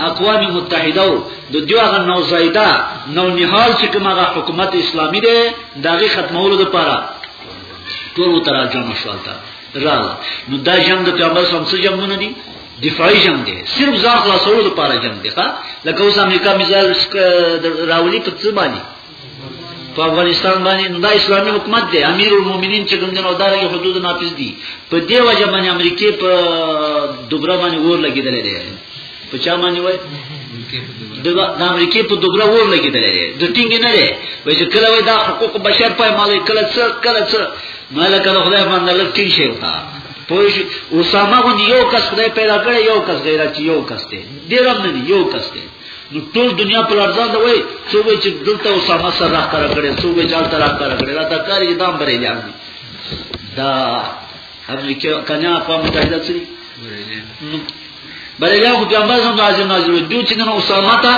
A: اقوام متحده او د دیو هغه نو زیدا نو نهال چې کوم هغه حکومت اسلامی دی دغه ختمولو لپاره ټول تر جام شوال تا را نو دا جام د پیغمبر صلی الله علیه وسلم نه دی دفاعي جام دی صرف ځان خلاصولو لپاره جام دی ښا لکه اوس امریکا میزایل راولي په څه باندې په افغانستان باندې نو دا اسلامي حکومت دی امیر المؤمنین چې کوم جنو داري حدود نافذ دي په دې وجه باندې امریکای په دوبره باندې ور لګیدل دی په چا باندې وای د امریکای په دوبره ور لګیدل دی د ټینګ نه دی وای چې کله وای دا حقوق بشر په مال کله څه کله څه نو له کله خدای باندې لږ ټینګ شي وتا پوه شي اسامه غو یو کس خدای پیدا کړی یو کس غیرت یو کس دی ډیر هم نه یو کس دی نو ټول دنیا په لړزان ده وای څو به چې دلته اسامه سره راکاره کړي څو به جال تر راکاره کړي دا کار یې دام برې ځان دي دا امریکا کنیا په متحده سره برې ځان خو پیغمبر سم حاضر ناظر وي دوی چې نو اسامه ته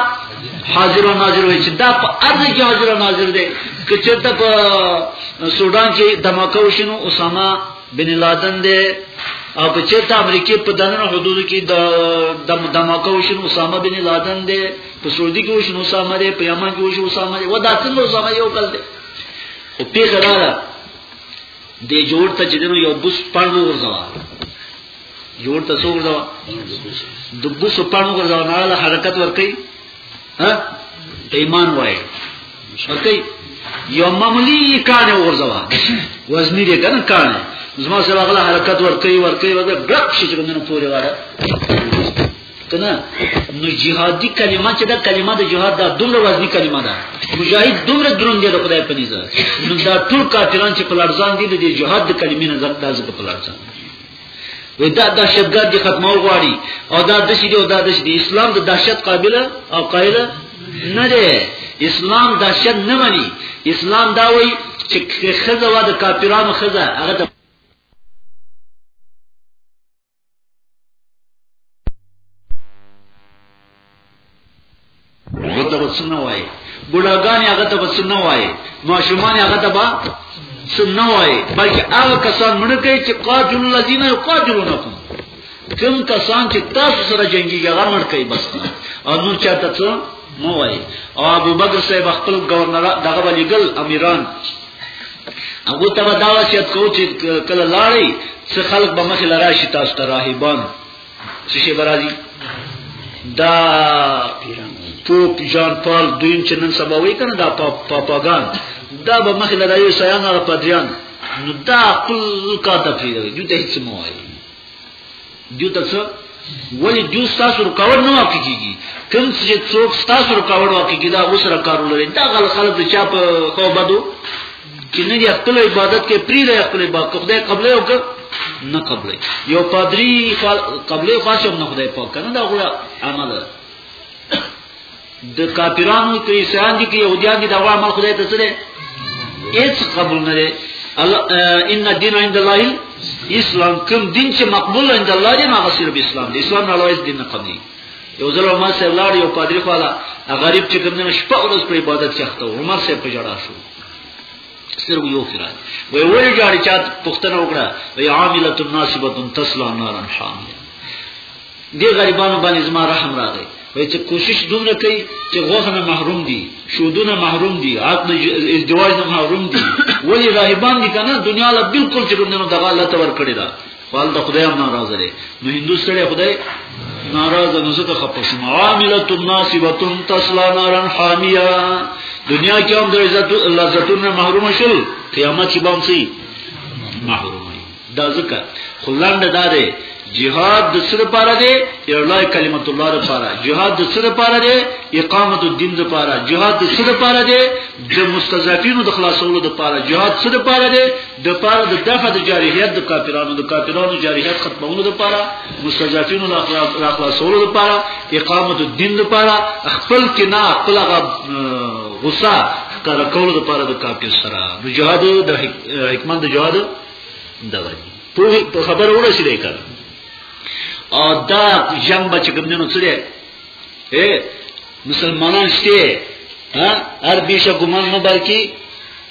A: حاضر او ناظر وي چې دا په ارض کې حاضر او ناظر دي کچته په سودان کې دماکو شنو اسامه بن لادن دی او که چېرته امریکې په دننه حدودو کې د دماکه وشن اسامه بن لادن دی په سعودي کې وشن اسامه دی په یمن کې وشن اسامه دی و دا څنګه اسامه یو کل دی خو پیښه دا ده د جوړ ته چې دنو یو بوس پړنو ورځوا جوړ ته څو ورځوا د بوس پړنو ورځوا نه حرکت ورکړي ها ایمان وای شکای یو معمولی کانه ورځوا وزنی دې کنه کانه زما سره غلا حرکت ورکې ورکې ورکې برک شي چې نن پورې واره کنه نو جهادي کلمه چې دا کلمه د جهاد دا دومره وزنی کلمه ده مجاهد دومره دروند دی د خدای په نيزه نو دا ټول کافران چې په لړزان دي د جهاد د کلمې نه زړه دازې په لړزان وی دا دهشتګرد دي ختمول غواړي او دا د شي دی او دا د شي دی اسلام د دهشت قابل او قائل نه دی اسلام دهشت نه مني اسلام دا وایي چې خزه وا د کافرانو خزه هغه هغه ته وسن نه وای بوډاګان هغه ته وسن نه وای ماشومان هغه ته با سن نه وای بلکې هغه کسان مړ کوي چې قاتل الذين يقاتلونكم کوم کسان چې تاسو سره جنگي هغه مړ کوي بس او نور چاته څه مو وای او ابو بکر صاحب خپل گورنر دغه ولګل امیران هغه ته دا وصیت کوو چې کله لاړی څه خلک به مخې لراشي تاسو ته راهبان څه شي برازي دا پوپ جان پال دویم چې نن سبا وایي کنه دا پاپاګان دا به مخې له دایو سیان هغه پدریان نو دا خپل کار ته پریږدي دوی ته هیڅ مو وایي دوی ته څه ولی دوی ستاسو رکاوټ نه واقع کیږي کوم چې څوک ستاسو رکاوټ واقع کیږي دا اوس رکارو لري دا غل خلک چې په خو بدو چې نه دی خپل عبادت کې پری دی خپل عبادت کو خدای قبلې او که نه قبلې یو پادری قبلې خاصه نه خدای پاک کنه دا غوړه عمل ده د کافرانو کې انسان دي کې يهوديان دي دا عمل خدای ته سره هیڅ قبول نه لري ان الدين عند الله اسلام کوم دین چې مقبول عند الله دی هغه صرف اسلام دی اسلام نه علاوه دین نه قبلي یو ځل ما سره لاړ یو پادری خواله غریب چې کوم نه شپه ورځ په عبادت چخته عمر سره په جړا شو سترګو یو خیره وای وای جاړي چا پښتنه وکړه وای عامله الناسبه تسلا نار حامیه دې غریبانو باندې زما رحم راغی وای چې کوشش دومره کوي چې غوښه نه محروم دي شودونه محروم دي عقد ازدواج نه محروم دي ولی راهبان دي کنه دنیا له بالکل چې کوم نه دغه الله تور کړی دا خپل د خدای هم ناراض دی نو هندو سره خدای ناراض نو زکه خپه شو معاملۃ الناس وتم تسلا نارن حامیه دنیا کې هم د عزت لذتونه محروم شول قیامت کې به هم سي محروم دا زکه خلاند دا دی جهاد د سره پاره دی اعلی کلمت الله لپاره جهاد د سره پاره دی اقامت الدین لپاره جهاد د سره پاره دی د مستضعفینو د خلاصولو لپاره جهاد سره پاره دی د پاره د دغه د جارحیت د کافرانو د کافرانو جارحیت ختمولو د پاره مستضعفینو را خلاصولو د پاره اقامت الدین د پاره خپل کنا خپل غصه کار کولو د پاره د کافر سره د جهاد د حکمت د جهاد دا ورته په خبر ورسېدای کړه او دا جنب چې کوم دینو سره اے مسلمانان شته ها هر بیش ګمان نه بلکی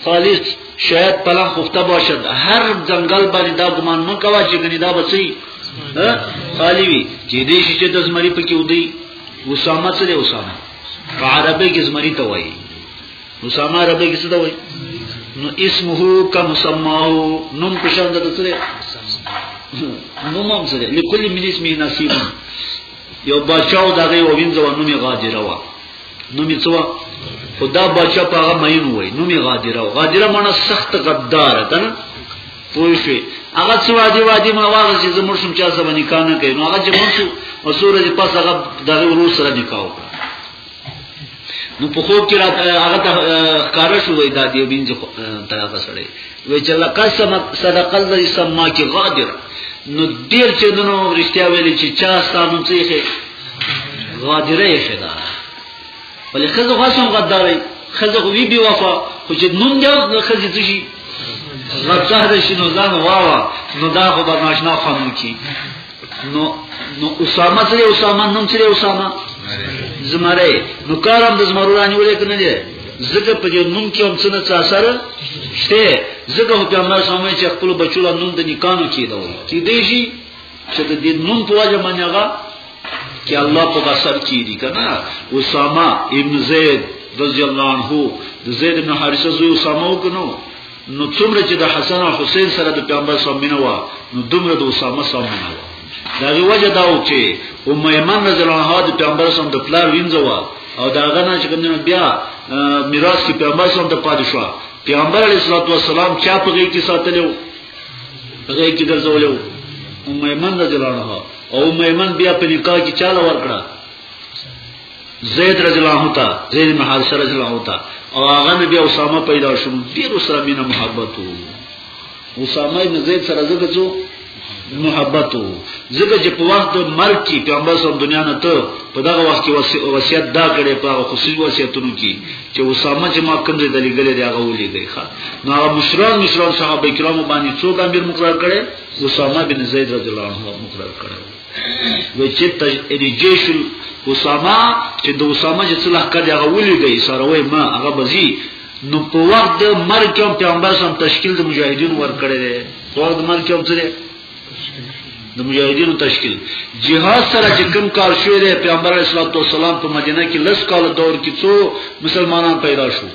A: خالص شاید پلا خفته باشد هر جنگل باندې دا ګمان نه کوا چې غنی دا بچي ها خالی وی چې دې شي چې د زمری پکې ودی اسامه څه دی اسامه په عربی کې زمری ته وایي اسامه عربی کې څه ته وایي نو اسمه کا مسماه نوم په شان د څه دی نوم هم څه دی لکل ملي اسمه نصیب یو بچاو دغه یو وینځه و نومې غادره و نومې څه و خو دا بچا په هغه مین وای نومې غادره و غادره معنی سخت غدار ده نه پوه شوې هغه څه وادي وادي ما واغه چې زموږ شم چا سره نکاح نه کوي نو هغه چې موږ وسوره دې پس هغه دغه ورو سره نکاح وکړ نو په خوب کې راته هغه ته ښکار شو وای دا دی بینځ ته هغه سره وای چې لقد سمت صدق الله سما کې غادر نو ډیر چې دنو رښتیا ویلې چې چا ستاسو څخه غادرې شدا ولې خزه غوښم غدارې خزه وی بي وفا خو چې نوم دی خزه څه شي غدار شي نو ځان واوا نو دا خو به ناشنا خانو کی نو نو اسامه څه دی اسامه نوم څه دی اسامه زمره نو کارم د زمرو رانی ولې کنه دی زګه په نوم کې هم څه نه څه اثر شته زګه په پیغمبر سمه چې خپل بچو له نوم د نکانو کې دا وایي چې دی شي چې د دې نوم په وجه باندې هغه کې الله په غسر کې دي کنه اسامه ابن زید رضی الله عنه د زید بن حارثه زوی اسامه وکنو نو څومره چې د حسن او حسین سره د پیغمبر صلی الله علیه وسلم وا نو دومره د اسامه صلی الله علیه وسلم دا غي وجه دا و چې ام ایمن رضی الله عنها د پیغمبر صلی الله علیه وسلم د پلار وینځوا او دا غنه چې کوم بیا میراث کې پیغمبر صلی الله علیه وسلم د پادشاه پیغمبر علیه الصلاه والسلام چا په غي کې ساتلو په غي کې ګرځولو ام ایمن رضی الله عنها او ام ایمن بیا په نکاح کې چاله ورکړه زید رضی الله عنه ته زید بن حارثه رضی الله عنه ته او هغه نبی اسامه پیدا شو ډیر سره مینه محبت وو اسامه بن زید سره زګه څو محبت وو زګه چې په وخت د مرګ کې پیغمبر صلی دنیا نه ته په دغه وخت کې وصیت دا کړې په هغه خصوصي وصیتونو کې چې اسامه چې ما کوم ځای د لګلې دی هغه ولې دی ښا نو هغه مشران مشران صحابه کرامو باندې څوک امیر مقرر کړي اسامه بن زید رضی الله عنه مقرر کړي وی چې تجری جیش اسامه چې د اسامه چې صلاح کړي هغه ولي دی سره وای ما هغه بزی نو په وخت د مرګ کې پیغمبر سم تشکیل د مجاهدینو ور کړی دی په وخت د مرګ کې هم څه دی د مجاهدینو تشکیل جهاد سره چې کوم کار شوی دی پیغمبر علیه الصلاۃ والسلام په مدینه کې لس کال دور کې څو مسلمانان پیدا شو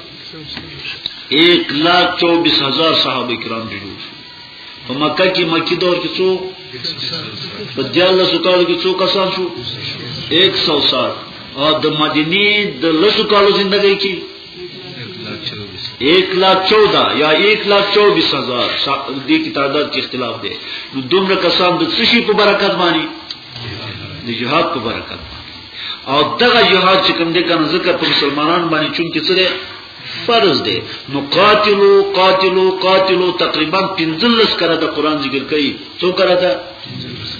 A: 1 لاکھ 24 هزار صحابه کرام جوړ شو په مکه کې مکی دور کې څو په دیاله سکالو کې څو کسان شو 160 او د مدینه د لسو کالو زندګۍ کې 1 لاکھ 14 یا 1 لاکھ 24 هزار د دې تعداد کې اختلاف دی نو دومره کسان د څه شي په برکت باندې د جهاد په برکت او دغه جهاد چې کوم دې کنه ذکر په مسلمانان باندې چون کې څه فرض دی نو قاتلو قاتلو قاتلو تقریبا 15 کړه د قران ذکر کوي څو کړه دا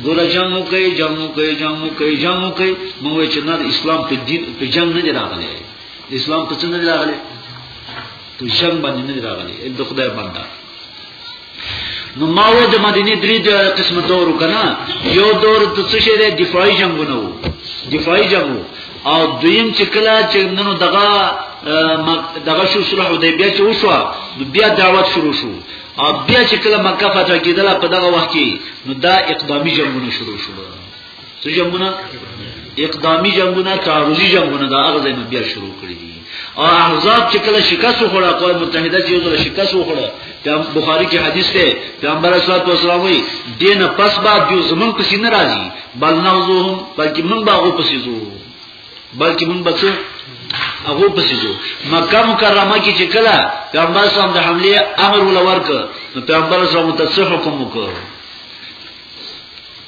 A: ګور جامو کوي جامو کوي جامو کوي جامو کوي مو چې نه اسلام په دین په جنگ نه راغلی اسلام په څه نه راغلی په جنگ باندې نه راغلی د خدای بنده نو ما و د مدینه درې د قسم دور کنا یو دور د څه شه د دفاعي جنگونه وو دفاعي جنگ او دویم چې کله چې نن دغه دغه شو صلح حدیبیه چې وشو بیا دعوت شروع شو او بیا چې کله مکه فتح کیدله په دغه وخت کې نو دا اقدامي جنگونه شروع شول څه جنگونه اقدامي جنگونه تعرضي جنگونه دا هغه ځای بیا شروع کړی دي او احزاب چې کله شکست وخوړه قوم متحده چې یو ځل شکست وخوړه دا بخاری کې حدیث دی پیغمبر صلی الله علیه وسلم وی دینه پس با جو زمون پسې نه راځي بل نه زوهم بلکې موږ به او پسې زو بلکې موږ به هغه پسې جو مکه مکرمه کې چې کله پیغمبر صلی الله علیه وسلم د حمله امر ولور ک نو پیغمبر صلی الله علیه وسلم ته حکم وکړ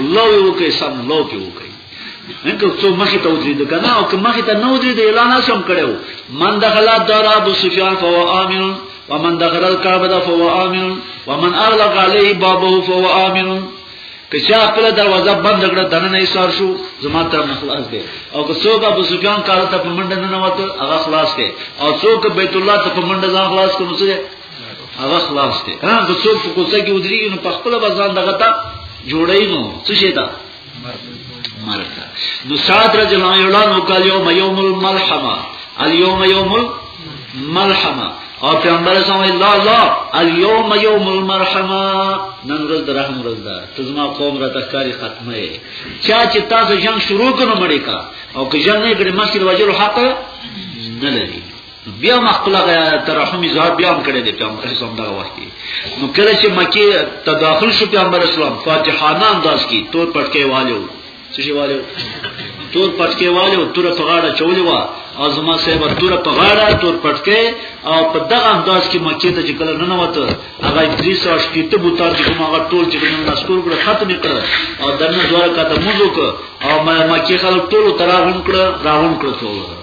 A: الله یې وکړي سم الله کې وکړي انکه څو مخې ته ودرېد کنه او که مخې ته نه ودرېد اعلان اسم کړو من دخل دار ابو سفیان فهو امن ومن دخل الكعبه فهو امن ومن اغلق عليه بابه فهو امن که چا خپل دروازه بند کړه دنه یې سار شو زما تر مخلاص دی او که څوک ابو سفیان کار ته پمنډ نه نوته هغه خلاص دی او څوک بیت الله ته پمنډ ځان خلاص کړو څه هغه خلاص دی ها د څوک په کوڅه کې ودرېږي نو په خپل بازار دغه تا جوړی نو څه شي دا مرکه نو سات رجل اعلان وکړ یوم یوم الملحمه الیوم یوم الملحمه او پیغمبر اسلام الله الله الیوم یوم المرحمه نن ورځ د رحم ورځ ده ته زما قوم را تخکاری ختمه یې چا چې تاسو جنگ شروع کړو مړی کا او که جنگ نه کړې مسجد وجل حق نه لري بیا مخکله ترحمی زار بیا هم کړی دی پیغمبر اسلام دغه وخت کې نو کله چې مکه تداخل شو پیغمبر اسلام فاتحانه انداز کې تور پټکې والو څه شي والو تور پټکې والو تور په غاړه چولې وا او زما صاحب تور په غاړه تور پټکې او په دغه انداز کې مکه ته چې کله نه نوته هغه 380 بوتان چې کوم هغه ټول چې نن نسکور کړ ختم کړ او دنه دوه کاته موزو ک او مکه خلک ټول تراغون کړ راغون کړ ټول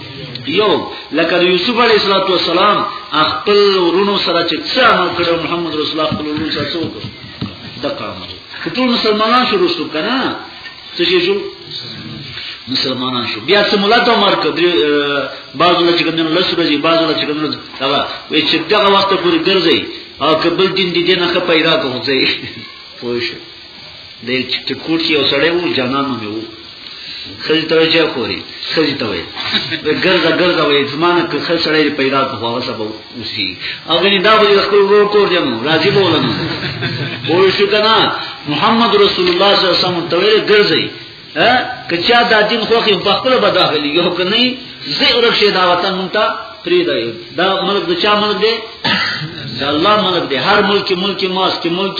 A: یو لکه د یوسف علی السلام خپل ورونو سره چې څه عمل کړو محمد رسول الله خپل ورونو سره څه وکړ د قامه ټول مسلمانان شروع شو کنه څه شي شو مسلمانان شو بیا څه مولا ته مرګ بعضو لچ کندنو لس ورځې بعضو لچ کندنو دا وې چې دغه وخت پورې ګرځي او کبل دین دې نه خپایرا کوځي پوه شئ د کوټ کې یو سړی وو جانان مې وو خځې ته وایي چې خوري خځې ته وایي ګرځه ګرځه وایي زمانه که ښه سړی دې پیدا کړو خو هغه سبا اوسي او ګنې دا به یې خپل ورور کور دی نو راضي به ولنو پوه شو که نه محمد رسول الله صلی الله علیه وسلم ته ویل ګرځئ که چا دا دین خوښي په خپله به داخلي یو که نه زه ورک شي دا وطن مونږ ته پرېږدی دا ملک د چا ملک دی د الله ملک دی هر ملک ملک ماس کې ملک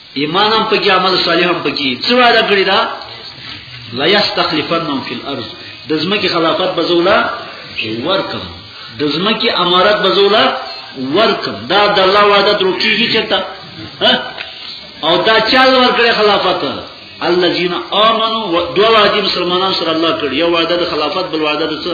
A: ایمان هم پکې عمل صالح هم پکې څه وعده کړی دا لا یستخلفنهم فی الارض د زمکه خلافت بزولا ورکم د زمکه امارت بزولا ورکم دا د الله وعده درو کیږي چرته او دا چل ورکړي خلافت الذين امنوا دوا دي مسلمانان سره الله کړی یو وعده د خلافت بل وعده د څه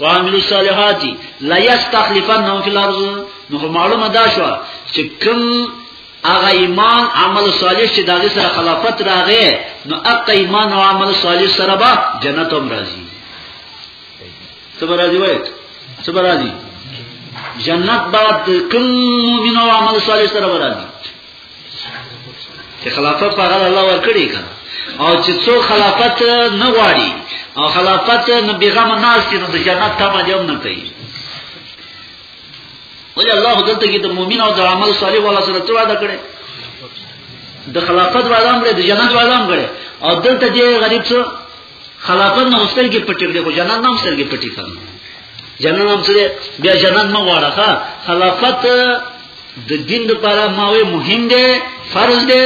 A: وعمل الصالحات لا يستخلفنهم في الارض نو معلومه دا شو چې کوم هغه ایمان عمل صالح چې دغه سره خلافت راغې نو اق ایمان او عمل صالح سره به جنت هم راځي صبر راځي وای صبر راځي جنت بعد کوم مؤمن او عمل صالح سره راځي چې خلافت په غل الله ورکړي کنه او چې څو خلافت نه غواړي او خلافت نه بیغم ناس چې د جنت تمه دی هم نه کوي ولې الله دلته کې د مؤمن او د عمل صالح والا سره څه وعده کړي د خلافت وعده هم کړي د جنت وعده هم کړي او دلته دې غریب څو خلافت نه اوسر کې پټې کړې خو جنت نه اوسر کې پټې کړې جنت هم سره بیا جنت ما غواړه خلافت د دین لپاره ماوي مهم دی فرض دی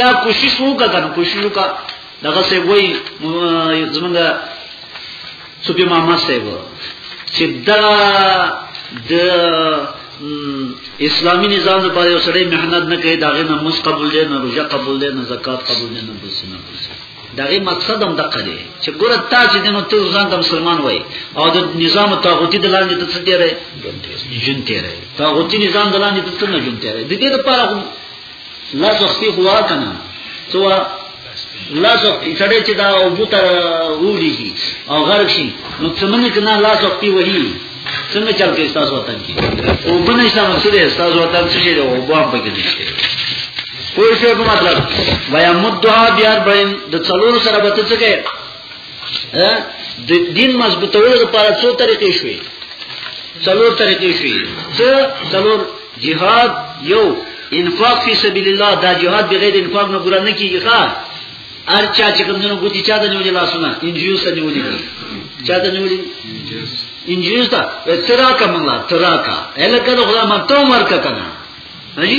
A: دا کوشش وکړه کنه کوشش وکړه دغه څه وای زمونږ سپی ماما صاحب چې دا د اسلامی نظام لپاره یو سړی مهنت نه کوي دا غنه مس قبول دی نه روزه قبول دی نه زکات قبول دی نه بل څه نه دغه مقصد هم دقه دی چې ګوره تا چې دنو ته ځان د مسلمان وای او د نظام طاغوتی د لاندې ته څه دی راي جون ته راي طاغوتی نظام د لاندې ته څه نه جون ته راي د دې لپاره هم لا سختي هوا کنه څو لا سختي سره چې دا او بوتر وړي او غرق شي نو څمنه کنه لا سختي وهي څنګه چل کې تاسو وطن کې او بنه اسلام څه دی تاسو وطن څه دی او بام پکې نشته پوه شو په مطلب بیا مدها بیا برین د څلور سره به څه کوي د دین مضبوطولو لپاره څو طریقې شوي څلور طریقې شوي څه څلور جهاد یو انفاق فی سبیل الله دا جهاد بغیر انفاق نه پورا نه کیږي ښا ارچا چې کوم نو ګوتی چا د نیولې لاسونه انجیوس ته نیولې چا ته نیولې انجیوس ته ترا کا منګلا ترا کا الکه د خدای ما ته عمر کا کنه هی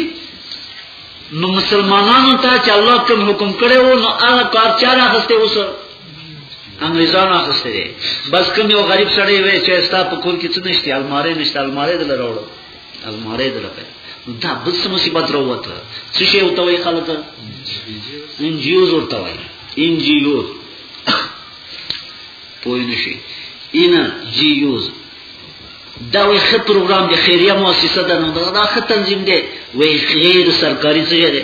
A: نو مسلمانانو ته چې الله کوم حکم کړو نو هغه کار چا راخسته اوس انګریزان اخسته دي بس کوم یو غریب سړی وای چې ستا په کور کې څه نشته الماره نشته الماره دل راوړو از ماره دل په دا بل څه مصیبت راوته څه شی وته وای خلک انجیوز ورته وای انجیوز پوه نشي ان جیوز دا وی خه پروګرام دی خیریه مؤسسه ده نو دا خه تنظیم دی وی غیر سرکاري څه دی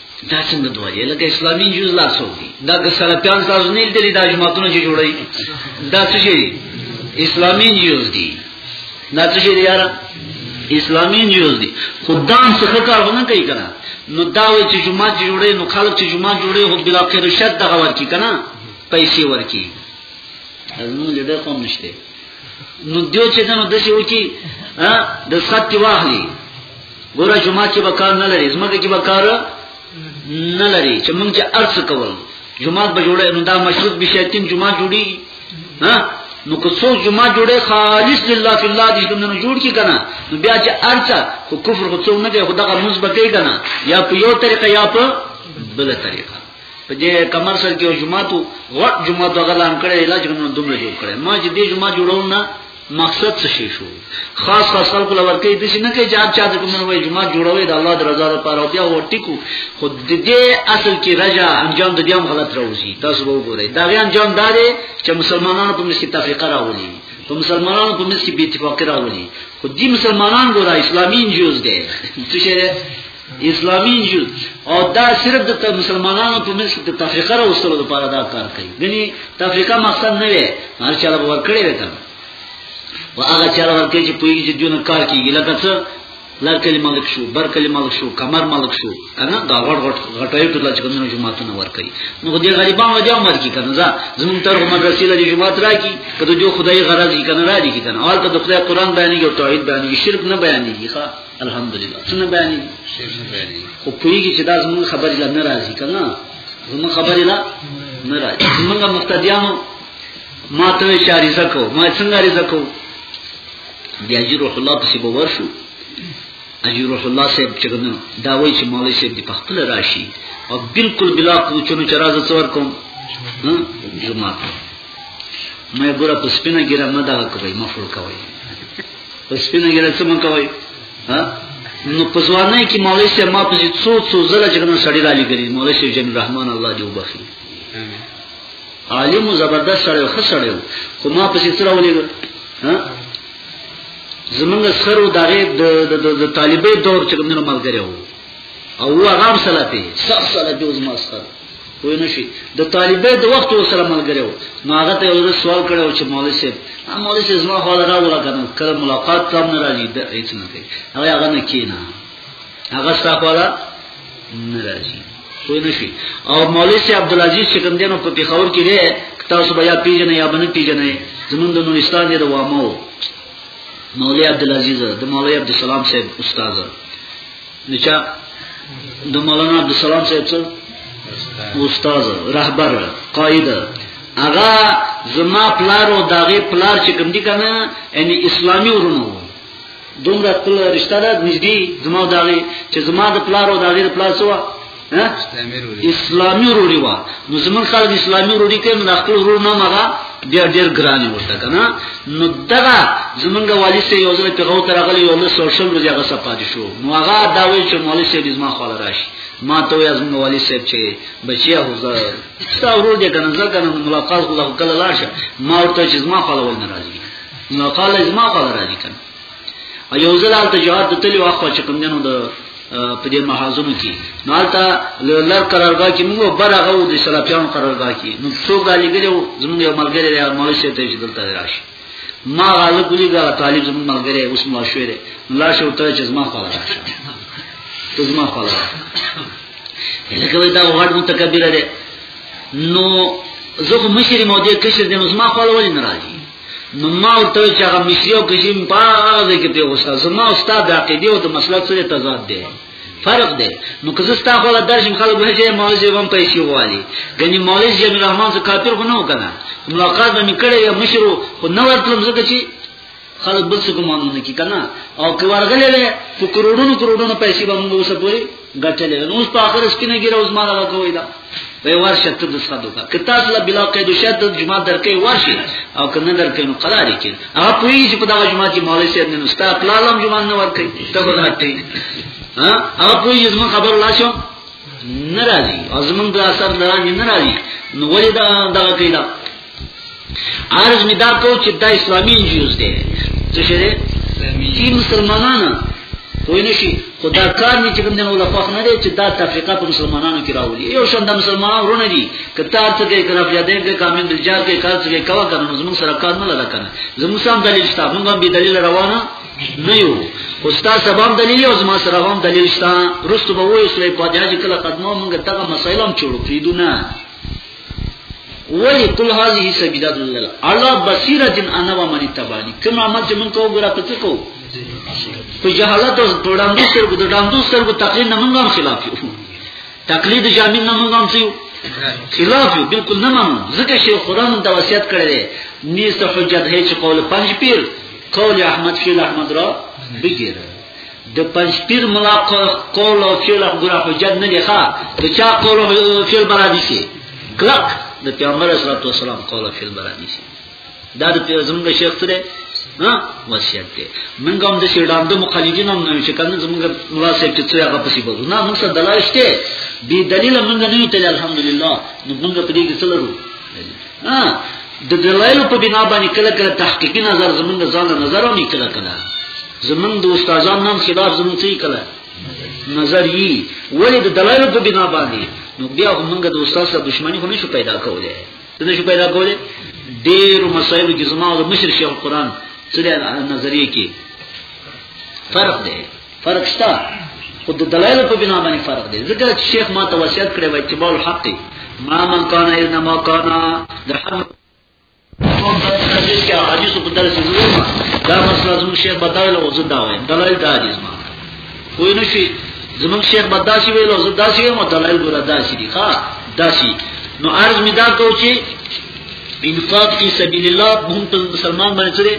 A: دا څنګه دوه دی لکه اسلامي جز لا څو دي دا که سلفیان تاسو نه لیدلی دا جماعتونه چې جوړوي دا څه شي اسلامي جز دي دا څه شي یاره اسلامي جز دي خدام څخه کار نه کوي کنه نو دا وی چې جماعت جوړي نو خلک چې جماعت جوړي هو بلا خیر شد دغه ورکی کنه پیسې ورکی نو لیدل کوم نشته نو دیو چې نو د شي وکی د خط واخلي ګوره جمعه کې بکار نه لري زمګه کې بکار نه لري چې موږ چې ارڅ کول جمعه به جوړه نو دا مشروط به شیتیم جمعه جوړي ها نو که څو جمعه جوړه خالص لله فی الله دې کوم نه جوړ کی کنه نو بیا چې ارڅ خو کفر خو څو نه دی خدغه مثبت دی کنه یا په یو طریقه یا په بل طریقه په دې کمر سره کې جمعات غټ جمعات غلان کړي علاج غنو دومره جوړ کړي ما چې دې جمعات جوړول نه مقصد څه شي شو خاص خاص خلکو لور کې د شي نه کې جات چا د کوم وای جمعه جوړوي د الله د رضا لپاره او بیا ورټی کو خو د دې اصل کې رجا انجام د دې هم غلط راوځي تاسو وګورئ دا غي انجام دا دی چې مسلمانانو په مسجد تفریقه راوړي په مسلمانانو په مسجد بي اتفاق راوړي خو دې مسلمانان ګورا اسلامي انجوز دي څه شي اسلامي انجیل او دا صرف د مسلمانانو په منځ کې د تفریقه راوستلو لپاره دا کار کوي غني تفریقه مقصد نه وي هر چا به ورکړي وي کنه و هغه چا ورکړي چې پوي چې دونه کار کوي لکه څه لر کلی ملک شو بر کلی ملک شو کمر ملک شو کنه دا غړ غړ غټای ټول چې کومو جماعتونه ورکړي نو دې غریبانو وجه عمر کی کنه دا زمون تر مدرسې لري جماعت راکی کله جو خدای غرض کی کنه راځي کی کنه حالت د خدای قران بیانې او توحید بیانې شرک نه بیانې ښه الحمدلله څنګه بیانې څنګه بیانې خو کویږي چې دا زموږ خبرې لا نه راځي کنه زموږ خبرې لا نه راځي زموږ مقتدیانو ما ته چاري زکو ما څنګه رزکو بیا جی روح الله پسې به ورشو اجي روح الله صاحب چې ګنن دا وایي چې مولوی صاحب دی په خپل راشي او بالکل بلا کوچونو چې راځه څور کوم ها جمعه مې ګوره په سپینه ګیره مده کوي مفعول کوي په سپینه ګیره څه مکوي ها نو په ځواني کې مولوی سي ما په څو څو زله چې نو سړی را لګري مولوی سي جن الرحمن الله دې وبخي عالم زبردست سره خو سره خو ما په څیر ولې ها زمونږ سره دغه د طالبې دور چې کوم نه ملګری وو او هغه سلفي سخت سلفي زما سره وای نشي د طالبې د وخت سره ملګری و نو هغه ته یو سوال کړو چې مولوی صاحب مولوی صاحب زما خو دا ولا کنه کله ملاقات تام نه راځي د هیڅ نه کوي هغه هغه نه کینا هغه ستاسو ولا نه راځي خو نشي او مولوی صاحب عبدالعزيز چې کوم دینو په پیښور کې دی تاسو بیا پیژنې یا باندې پیژنې زمونږ د نورستان دی د وامو مولوی عبدالعزيز د مولوی عبدالسلام صاحب استاد نچا د مولانا عبدالسلام صاحب څو استاد رهبر قائد هغه زما پلار او داغه پلار چې کوم دي کنه یعنی اسلامي ورونو دومره خپل رشتہ ده نږدې زما داغه چې زما د پلار او داغه پلار سوا اسلامي وروري وا نو زمون خلک اسلامي وروري کوي نو خپل ورور نه مغه بیا ډیر ګران ورته کنه نو دغه زمونږ والی سي یو ځل په غو تر غلي یو له سوشل ورځي هغه صفات شو نو هغه دا وی چې مولوی سي دزما خاله راشي ما ته یې زمونږ والی سي چې بچیا هوزا ستا ورور دې کنه ځکه نو ملاقات غو کله لاشه ما ورته چې زما خاله ول ناراضي نو قال زما خاله راځي کنه او یو ځل د جهاد د تلو اخوا چې کوم دنو د په دې محاذونو کې نو حالته لر قرارګاه کې موږ برغه و د سلفیانو قرارګاه کې نو څوک علی ګلو زموږ یو ملګری دی مولوی شه ته چې دلته راشي ما غاله کولی دا طالب زموږ ملګری اوس مو شوې ده لا شو ته چې زما خاله راشه ته زما خاله لکه دا وړ متکبر دی نو زه مشر مو دې کشر دې نو زما خاله ولې نه راځي نو ما ته چې هغه مصریو کې چې په هغه ځای کې ته وستا زما استاد د عقیده او د مسلک سره تضاد دی فرق دی نو که زستا خو له درشم خلک به چې مولوی هم پیسې والی غني مولوی جمع الرحمن څخه کافر خو نه وکنه ملاقات به نکړې یا مشرو خو نو ورتلم زکه چې خلک بل څه کومانو نه کی کنه او که ورغلې په کروڑونو کروڑونو پیسې به موږ وسه پوری ګټلې نو اوس په اخر اس کې نه ګیره اوس مال راکوي دا په ورشه ته د صدو کا کتا ته بلا قید شد د جمعه درکې ورشي او کنه درکې نو قرار کې هغه پوری چې په دا جمعه کې مولوی سید نه نستا پلالم جمعه نه ورکې ته ورته ها هغه پوری چې زمون خبر لا شو ناراضي او زمون د اثر لرانه ناراضي نو ولې دا دا کیدا عرض می دا کو چې دا اسلامي انجیوز دی څه شي دی چې مسلمانانو کوی نشي خدا کار نه چې کوم نه ولا خوښ نه دی چې دا تفریقه په مسلمانانو کې راولي یو شان د مسلمانانو ورونه دي کته ارته کې طرف یادې کې کامل دلجار کې کار څه کوا کنه زموږ سره کار نه لګا کنه زموږ سم دلیل شته موږ هم به دلیل روانه نه یو استاد سبب دلیل او زما سره هم دلیل شته رستو به وې سورې په دې چې کله قدمو موږ دغه مسایل هم چور کړو نه ولی کل هذه سبیلات الله علا بصیرت انا و من تبانی کوم عمل چې مونږ کوو ګره پڅ کوو په جهالت او ډاندو سره د ډاندو سره په تقلید نه مونږ هم خلاف یو تقلید جامین نه مونږ هم سیو خلاف یو بالکل نه مونږ ځکه چې خدا مون ته وصیت کړی دی نیست حجت هیڅ قول پنځ پیر قول احمد فیل احمد را بگیره د پنځپیر ملا قول او فعل ګره حجت نه دی ښا د چا قول او فعل برا دي شي کلک د پیغمبر صلی الله علیه وسلم قول او فعل برا دي شي دا د زمونږ شیخ سره ها وصیت دی منګه هم د شیډان د مخالفین هم نه چې کنه زمونږ ملا صاحب چې څنګه پسی بوزو نه موږ سره دلایشته بی دلیل موږ نه یو ته الحمدلله نو موږ په دې کې څلورو ها د دلایلو په بنا باندې کله کله تحقیقي نظر زمونږ ځان نظر او کله کله زمونږ د استادانو نام خلاف زمونږ څه کله نظر یي ولې د دلایلو په بنا باندې نو بیا موږ د استاد سره دښمنی خو نشو پیدا کولای څه نشو پیدا کولای ډېر مسایل کې زموږ د مشر شیخ القرآن څه نظریه کې فرق دی فرق شته خو د دلایل په بنا باندې فرق دی ځکه چې شیخ ما ته وصیت کړی و چې بول حق ما من کان اذا ما کان د حق چې حدیث په درس کې دا مسله زموږ شیخ بدایل او زه دا وایم دلایل دا حدیث ما خو نه شي زموږ شیخ بداسي ویل او زه داسي وایم دلایل ګره داسي دي ښا داسي نو عرض می دا کو چې انفاق فی سبیل الله هم مسلمان باندې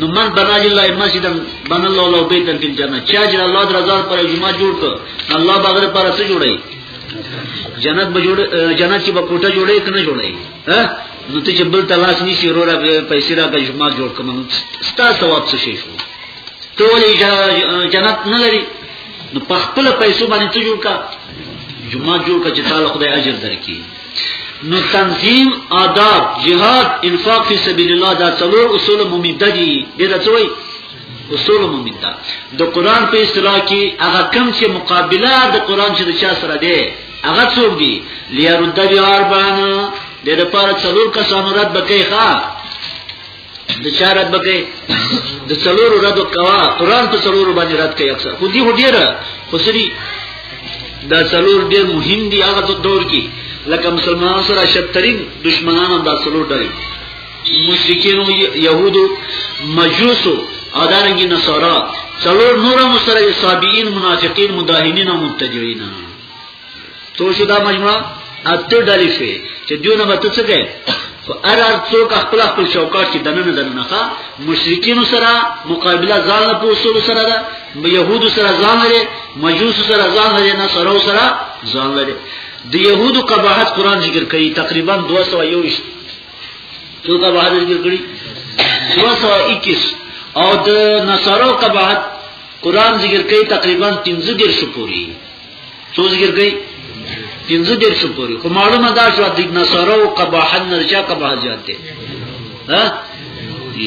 A: نو من بنا لله مسجدا بنا الله له بیت فی الجنه چا چې الله درزار پر جمعه جوړ کړ الله بغیر پر څه جوړي جنت به جوړ جنت چې په کوټه جوړي کنه جوړي ها نو ته چې بل تلاش نشي رو را پیسې را به جمعه جوړ کوم ستا ثواب څه شي شو ته ولې جنت نه لري نو په خپل پیسو باندې ته جوړ کا جمعه جوړ کا چې تعالی خدای اجر درکړي نو تنظیم آداب جهاد انفاق فی سبیل الله دا څلور اصول ممیده دي دې ته څوي اصول ممیده د قران په اصطلاح کې هغه کم چې مقابله د قران چې د چا سره دی هغه څوک دی لیرد بیاربان د لپاره څلور کسانو رد بکې ښا د چا رد بکې د څلورو رد کوا قران په څلورو باندې رد کوي اکثر خو دې هو ډیره خو سری دا څلور ډیر مهم دي هغه د دور کې لکه مسلمانانو سره شترین دشمنان هم دا څلور ډیر مشرکین او يهودو مجوسو ادارنګي نصارا څلور نور مسره صابئین منافقین مداهنین او متجرین تو شو دا مجموعه اته ډلې شوې چې دیونه به ته څه کوي خو ار ار څوک خپل خپل شوکات کې دننه دننه ښا مشرکین سره مقابله ځان له پوسول سره ده يهود سره ځان لري مجوس سره ځان لري نه سره سره ځان لري د يهودو قباحت قران ذکر کوي تقریبا 221 تو قباحت ذکر کړی 221 او د نصارو قباحت قران ذکر کوي تقریبا 30 ګر شپوري څو ذکر کوي پنځه ډیر څه پوری خو معلومه دا شو د نصارو او قباحت نه چا قباحت زیات دی ها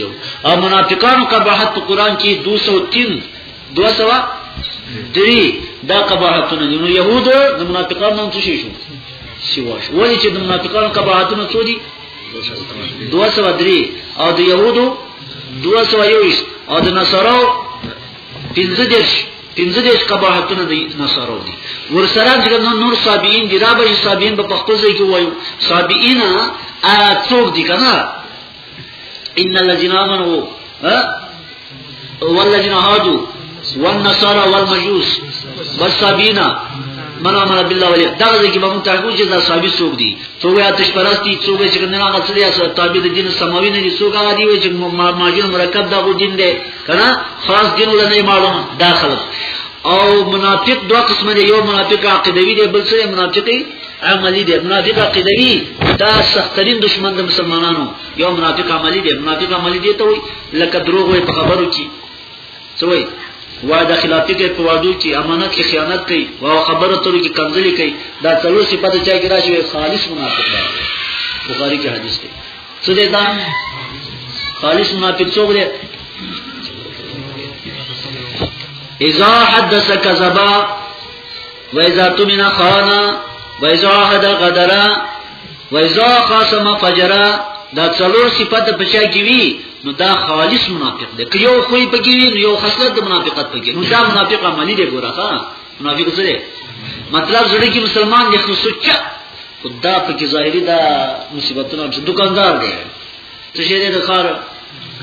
A: یو او منافقانو قباحت په قران کې 203 200 درې دا قباحتونه دي نو يهود د منافقانو نوم څه شي شو سیوا شو ولی چې د منافقانو قباحتونه څو دي 203 او د يهودو 201 او د نصارو پنځه دېرش پنځه دېرش قباحتونه د نصارو دي ورسره چې نو نور صابئین دي را به صابئین په خپل ځای کې وایو صابئین ا څوک دي کنه ان الذين امنوا والذين هادوا والنصارى والمجوس والصابئین من امر بالله ولی دا ځکه به موږ تاسو چې دا صحابي څوک دي څوک آتش پرستی څوک چې کنه هغه څه دي تابع د دین سماوي نه دي څوک هغه دي چې ماجر مرکب دا غو دین دی کنه خاص دین ولا نه معلوم داخل او منافق دو قسم دی یو منافق عقیدوی دی بل څه منافقی عملی دی منافق عقیدوی دا سخترین دشمن د مسلمانانو یو منافق عملی دی منافق عملی دی ته وای لکه دروغ وای په خبرو کې څه وای وعده خلافی کوي په وعدو کې امانت کې خیانت کوي او خبره ترې کې کنځلې کوي دا څلور صفات چا کې راشي خالص منافق دی بخاری کې حدیث دی څه دی دا خالص منافق څوک دی اذا حدث كذبا واذا تمن خانا واذا عهد غدرا واذا خاصم فجرا دا څلور صفات په چا کې وي نو دا خالص منافق دی که یو خوې پکې وي نو یو خصلت د منافقت پکې نو دا منافق عملی دی ګوره ها منافق څه دی مطلب زړه کې مسلمان دی خو سوچ خدا په کې ظاهري دا مصیبتونه چې دکاندار دی څه شي دی د خار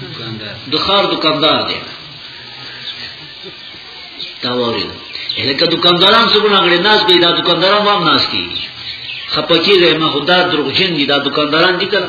A: دکاندار د خار دکاندار دی دا وری لکه دکانداران څه ګناه کړي ناس به دا دکانداران هم ناس کی خپکی غه ما خدا دروغجن دي دا دکانداران دي کړه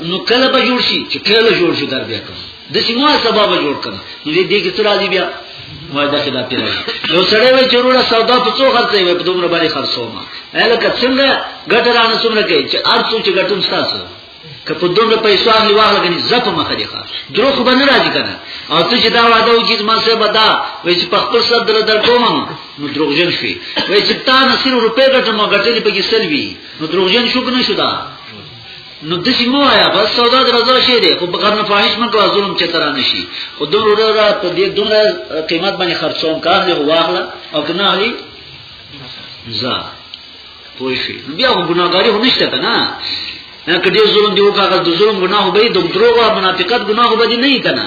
A: نو کله به جوړ شي چې کله جوړ شي در بیا کوم د سیمه سبب جوړ کړ نو دې دې کې تر راځي بیا وایدا کې دا پیر یو سړی وای چروړه سودا په څو خرڅې وای په دومره باندې خرڅو ما الکه څنګه ګټرانه څومره کوي چې ارڅو چې ګټون تاسو که په دومره پیسو اخلي واغله غني زپ مخه دی ښه دروغ به نه راځي کنه او ته چې دا وعده و چې ما سه بدا وای چې په خپل سر دل در کوم نو دروغ جن شي وای چې تا نصیر روپې ګټم ګټلې په کې سلوي نو دروغجن شو کنه شو دا نو د سیمو آیا بس سودا د رضا شي دی خو بغیر نه فاحش مکو ظلم چې تر نه شي خو دور ور را په دې دومره قیمت باندې خرڅوم کار دی واغله او کنه علي زا پوه شي بیا هم ګناګاری هم نشته کنه نه کدی ظلم دی وکړه د ظلم ګناه به د دروغ او منافقت ګناه به نه کنه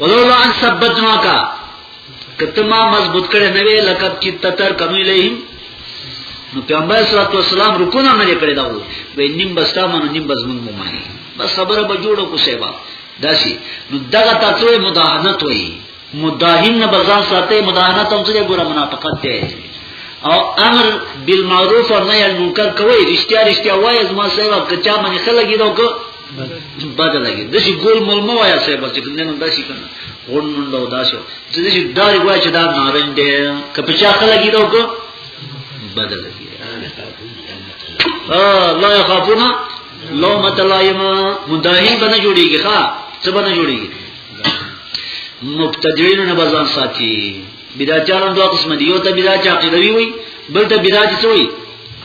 A: ولولا ان ثبتنا کا کته ما مضبوط کړي نه وی لکه چې تتر کمی لهم نو پیغمبر صلی الله علیه وسلم رکو نه مری کړی دا و وی نیم بستا منو نیم بس مونږ مو مانی بس خبره به جوړو کو سیبا داسي نو دغه تاسو مداهنت وای مداهن نه بزان ساته مداهنت هم څه ګوره منافقت دی او امر بالمعروف او نهی عن المنکر کوي رښتیا رښتیا وایي زما سره کچا باندې خلګي دا کو بد لګي د شي ګول مول مو وایا سه بس کنه نن داسي کنه ون نن دا داسو چې د شي داري وای چې دا نارنج دی کپه چا خلګي دا کو بد لګي اه لا يخافون لومت لایما مداهین بنه جوړیږي ښا څه بنه جوړیږي مبتدعين نه بزان ساتي بدعتانو دوه قسم دي یو ته بدعت عقیدوي وي بل ته بدعت څه وي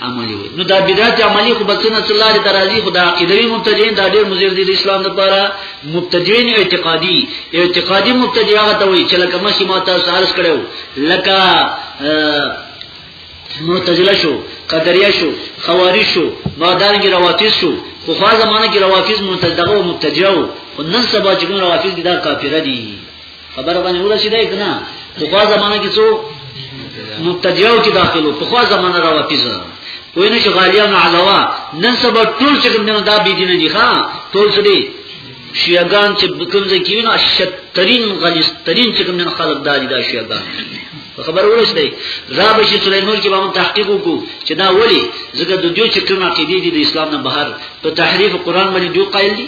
A: عملی وي نو دا بدعت عملی خو بسنه صلی الله علیه ترازی خدا عقیدوی مبتدیین دا ډیر مزیر دي اسلام لپاره مبتدیین اعتقادي اعتقادي مبتدی هغه ته وي چې لکه مشی ماته سارس کړو لکه معتزله شو قدریه شو خوارج شو بعدان کې رواتیز شو خو خوا زمانه کې رواتیز متدغه او مبتدیو خو نن سبا چې کوم رواتیز دي دا کافر دي خبر باندې ورسېدای کنه په خوا زمانہ کې څو مبتدیو کې داخلو په خوا زمانہ را واپس وای نه شغالیان علاوه نن سبا ټول چې کوم دا بي دي نه دي ها ټول څه دي شیعاګان چې کوم ځای کې نه شترین غلیسترین چې کوم نه خلق دالي دا شیعاګان خبر ورسته را بشي سليمان کې باندې تحقیق وکړو چې دا ولی ځکه د دوی چې کوم عقیده دي د اسلام نه بهر په تحریف قران باندې دوی قائل دي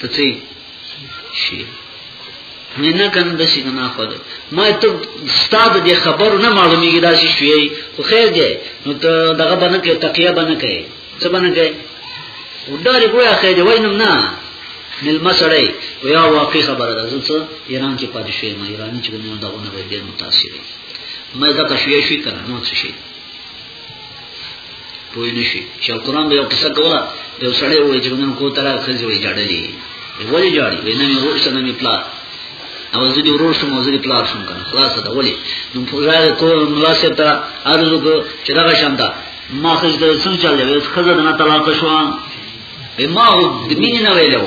A: ته څه شي نه نه کنه د شي نه خو ما ته ستاد د خبرو نه معلومیږي دا شي شوی خو خیر دی نو ته دغه باندې کې تقیا باندې کې څه باندې کې وداري ګویا خیر دی واینم نه مل مسړی ویا واقعي خبره ده زه ایران کې پاتې شوی ما ایرانی چې نو دغه نه به ډیر متاثر ما دا کښې شي کنه نو څه شي پوه نه شي چې قرآن به یو قصه کوله یو سړی وایي چې نن کو ترا خځې وایي جاړلې ولی جاړي وینه مې ورور سره مې پلا او زه دې ورور شم او زه دې پلا شم کنه خلاص ده ولی نو په ځای کو ملاسه ته ارزو کو چې دا شم دا ما خځې ته څنګه چل دی خځه نه طلاق شو به ما د مینې نه ویلو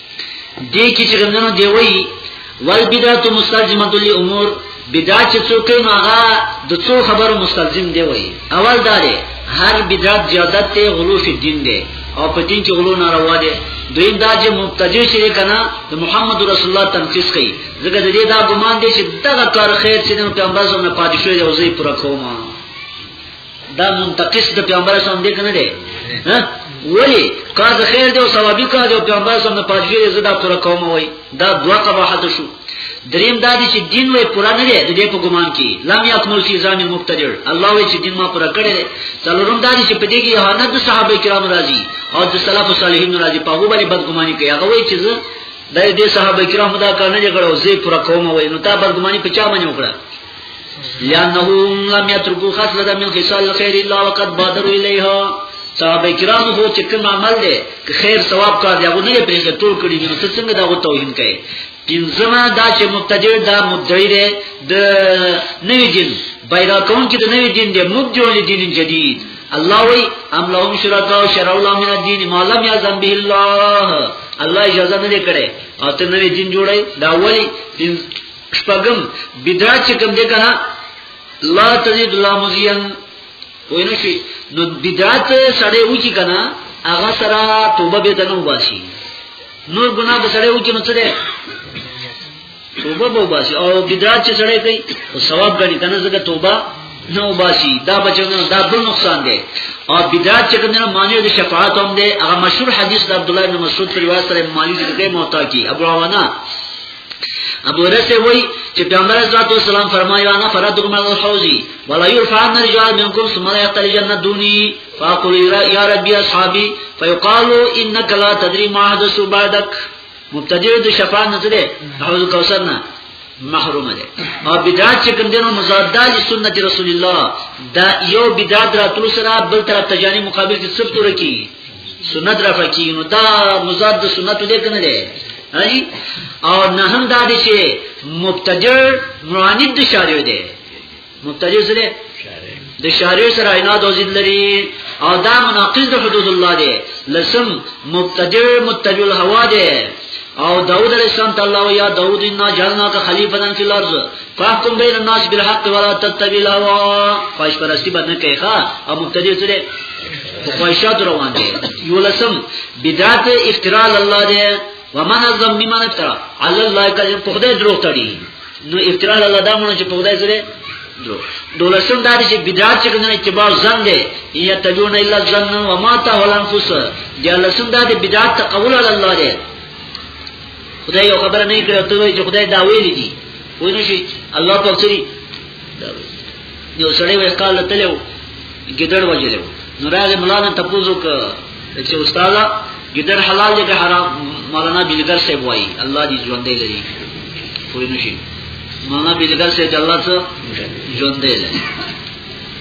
A: دې کې چې ګمنو دی وی ول بدعت مستلزمه دلی امور بدعت چې څوک نو هغه د څو خبرو مستلزم دی وی اول دا دی هر بدعت زیادت ته غلو فی دین دی او په دین کې غلو ناروا دی دویم دا چې مبتدی شری کنه د محمد رسول الله تنقیس کوي ځکه د دې دا ګمان دی چې دغه کار خیر چې د پیغمبر صلی الله علیه وسلم پادشاه دی او زی پر کومه دا منتقص د پیغمبر اسلام دی کنه دی ها ولی کار د خیر دی او ثوابي کار دی او پیغمبر اسلام نه پاتې زړه پر کوم وای دا دوا قباحت شو دریم دا دی چې دین وې پورا نه دی د دې په ګمان کې لم یکمل فی زام مقتدر الله وې چې دین ما پورا کړی دی څلورم دا دی چې په دې کې اهانت د صحابه کرام راضي او د سلف صالحین راضي په هغه باندې بدګماني کوي هغه وې چې د دې صحابه کرام دا کار نه جوړو زه پورا کوم وې نو تا بدګماني په چا باندې وکړه لانهم لم يتركوا خصله من خصال الخير الا وقد بادروا اليها صحابه کرام هو چې کوم عمل دی که خیر ثواب کار دی هغه نه پرې ټول کړی نو ته څنګه دا غو توهین کوي پنځمه دا چې مبتدی دا مدعی دی د نوی دین بیرا کون کې د نوی دین دی مبدعی دین جدید الله وی ام لهم شرکا شرع الله من الدین ما لم یعظم به الله الله اجازه نه کړي او ته نوی دین جوړي دا ولی شپږم بدعت چې کوم دی کنه لا تزيد الله مزيان وای نه شي نو بدعت سړی و چې کنه هغه سره توبه به دنه واسي نور ګناه به سړی و چې نو څه ده توبه به واسي او بدعت چې سړی کوي او ثواب غني کنه زګه توبه نو باسي دا بچونه دا بل نقصان دی او بدعت چې کومه معنی د شفاعت هم دی هغه مشهور حدیث د عبد الله بن مسعود په روایت سره مالی ذکر کوي موتا کی ابو عوانه ابو رسه وای چې پیغمبر صلی الله علیه وسلم فرمایي انا فرادکم علی الحوض ولا يرفعن رجال منكم ثم لا يطلع جنة دوني فاقول يا ربي اصحابي فيقال انك لا تدري ما حدث بعدك مبتدی د شفاعت نه ده حوض کوثر نه محروم ده او بدعت چې کوم دینو مزاده دي سنت رسول الله دا یو بدعت راتلو سره بل طرف تجانی مقابل کې سب تور کی سنت را پکې نو دا مزاد د سنت دې کنه دی هی او نه هم دا دي چې مبتدع معاند د شارع دی مبتدع سره د شارع سره اینا د وزید لري او دا مناقض د حدود الله دی لسم مبتدع متبع الهوا دی او داود علیہ السلام تعالی و یا داود انا جعلنا کا خلیفہ فی الارض فاحكم بين الناس بالحق ولا تتبع الهوى خواهش پرستی بدنه کوي ښا او مبتدی سره په خواهشات روان دي یولسم بدعت افتراء الله دې ومن ظلم بمن افترا على الله کله په خدای دروغ تړي نو افتراء الله دا مونږ چې په خدای سره دروغ دولسم دا چې بدعت چې کنه اتباع ظن دې یا تجون الا ظن وما تهل انفس دې لسم دا دې بدعت قول الله دې خدای یو خبره نه کړو ته وایي چې خدای دا ویلي دي ونه شي الله په سری یو سړی وې کال تلو ګډړ وجلو نو راغی مولانا تپوزو ک چې استاد ګډړ حلال دی که حرام مولانا بلګر صاحب وایي الله دې ژوند دی لري پوه نشي مولانا بلګر صاحب الله څخه ژوند دی لري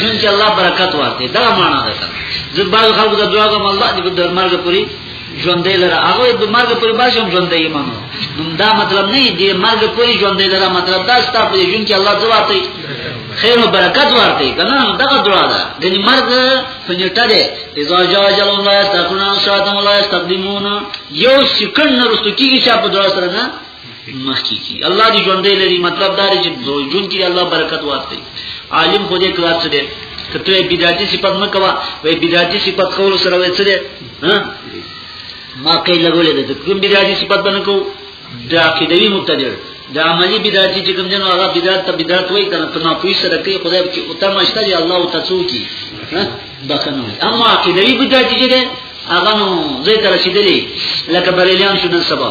A: جون چې الله برکت ورته دا معنا ده زه باید خلکو ته دعا کوم الله دې د مرګ پوری ژوندې لره هغه د مرګ پوری باشم ژوندې ایمان نو دا مطلب نه دی مرګ پوری ژوندې لره مطلب دا ستاسو په جون کې الله دعا کوي خیر او برکت ورته کنه دا دعا ده د مرګ سنټه ده اذا جاء اجل الله تكون ساعه الله تقدمون یو سکند نرستو کیږي چې په دعا سره نه مخکې کی الله دې ژوندې لري مطلب دا دی چې ژوند کې الله برکت واچي عالم خو دې کار څه دی کته بدعتي صفات نه کوا وې بدعتي صفات کول سره وې څه دی ها ما کې لګولې ده کوم بدعتي صفات باندې کو دا کې دوی مبتدی دا عملی بدعت چې کوم جن هغه بدعت ته بدعت وای کنه ته ما پوي سره کې خدای چې او ته مشته دی الله او تاسو کی بخنه اما کې دوی بدعت چې ده هغه نو زه تر رسیدلې لکه بریلیان شو نن سبا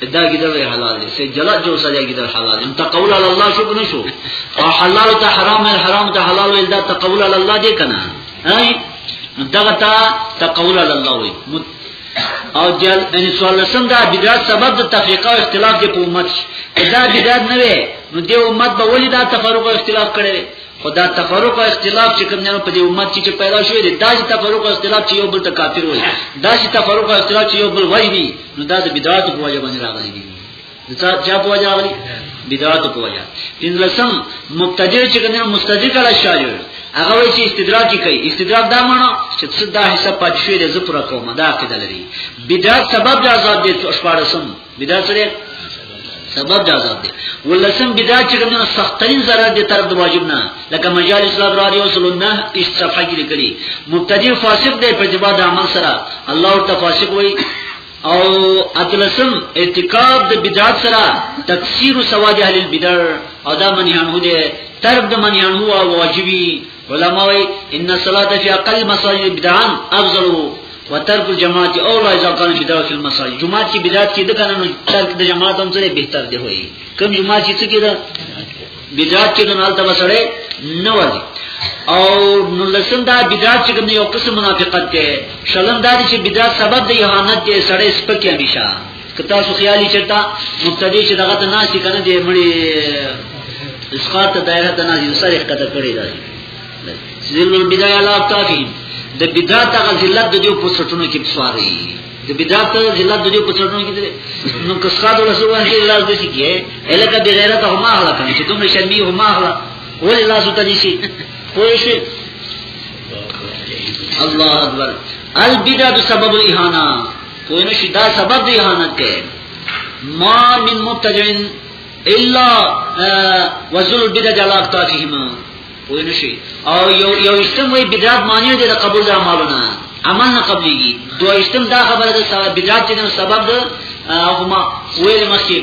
A: دا ګیدل حلال دي سه جلا جو سره ګیدل حلال دي تقول علی الله شو کنه شو او حلال ته حرام حرام ته حلال ویل دا تقول علی الله دي کنه هاي دغه تا تقول علی الله وي او جل ان سوال لسم دا بدعت سبب د تفریقه او اختلاف دی په امت دا بدعت نه وي نو دی امت به ولې دا تفرق او اختلاف کړي خدا تفرق او اختلاف چې کوم نه په دې امت کې پیدا شوې دا چې تفرق او اختلاف چې یو بل ته کافر وي دا چې تفرق او اختلاف چې یو بل وایي نو دا د بدعات په وجه باندې راغلي دي د چا چا په وجه راغلي بدعات په وجه پنځلسم مبتدی چې کنه مستدی کړه شاجر هغه وایي چې استدراک کوي استدراک دا معنی چې څه دا حساب پاتې شوی د زپره کومه دا عقیده لري بدعت سبب د عذاب دي شپارسم بدعت سره سبب د عذاب دی ولسم بدا چې کومه سخترین ضرر دی طرف د واجب نه لکه مجالس الله راضي او صلی الله علیه صفحه کې لیکلي مبتدی فاسق دی په جواب د عمل سره الله او تفاسق وای او اتلسم اعتقاد د بدعت سره تکثیر سواد اهل البدع او دا منهان هو دی طرف د منهان هو واجبی علماء ان الصلاه فی اقل مساجد بدعان افضل وترک الجماعت اول اذا كان في داخل المساجد جماعت کی بدعت کی دغه نه ترک د جماعت هم سره بهتر دی وای کوم جماعت چې کی دا بدعت کې نه الته وسړې نه وځي او نو لسم دا بدعت چې کوم یو قسم منافقت دی شلم دا چې بدعت سبب د یهانت دی سړې سپکه همیشه که تاسو خیالي چرته مبتدی چې دغه ته ناشي کنه دی مړي اسقاط ته دایره ته ناشي سره کته کړی دی ذل البدايه لا تافي د بدعت هغه ذلت د دې په سټونو کې سواري د بدعت ته ذلت د دې په سټونو کې دی نو که ساده له سوه کې لاس دې کیه الکه به غیرت هم اهلا کنه چې دومره شرمي هم اهلا ولې لاس ته دې شي پوه شي الله اکبر البدعه سبب الاهانه کوئی نشی دا سبب دی احانت کے ما من مبتدعن الا وزل البدع جل اقطاعهما کوئی نشی او یو یو استم وی بدعت معنی دی د قبول د اعمالونه عمل نه قبليږي دوه استم دا خبره ده بدعت دې سبب ده هغه ما ویل مخکې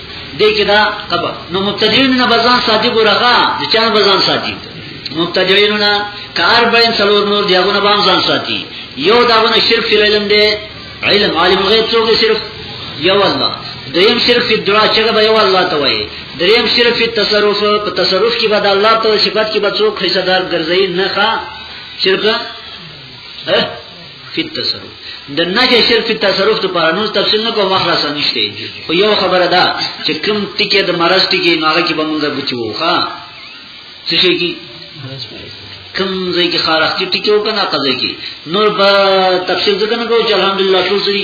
A: دې کې دا قبر نو مبتدعين نه بزان ساتي ګورغه د چا بزان ساتي مبتدعين نه کار بین څلور نور دیغونه بام ځان ساتي یو داونه شرک فی علم دی علم عالم غیب څوک صرف یو الله دریم شرک فی دعا چې به یو الله ته وایي دریم شرک فی تصرف په تصرف کې به د الله په صفات کې به څوک حصہ دار ګرځي نه ښا شرک فی التصرف د نهي شر فی التصرف ته پر نور تفصیل نه کوم اخلاص نشته خو یو خبره ده چې کوم ټکی د مرز ټکی نه هغه کې به موږ بچو ښا څه شي کی کوم ځای کې خارختی ټکی وکنه قضې کې نور به تفصیل ځکه نه کوو چې الحمدلله ټول سری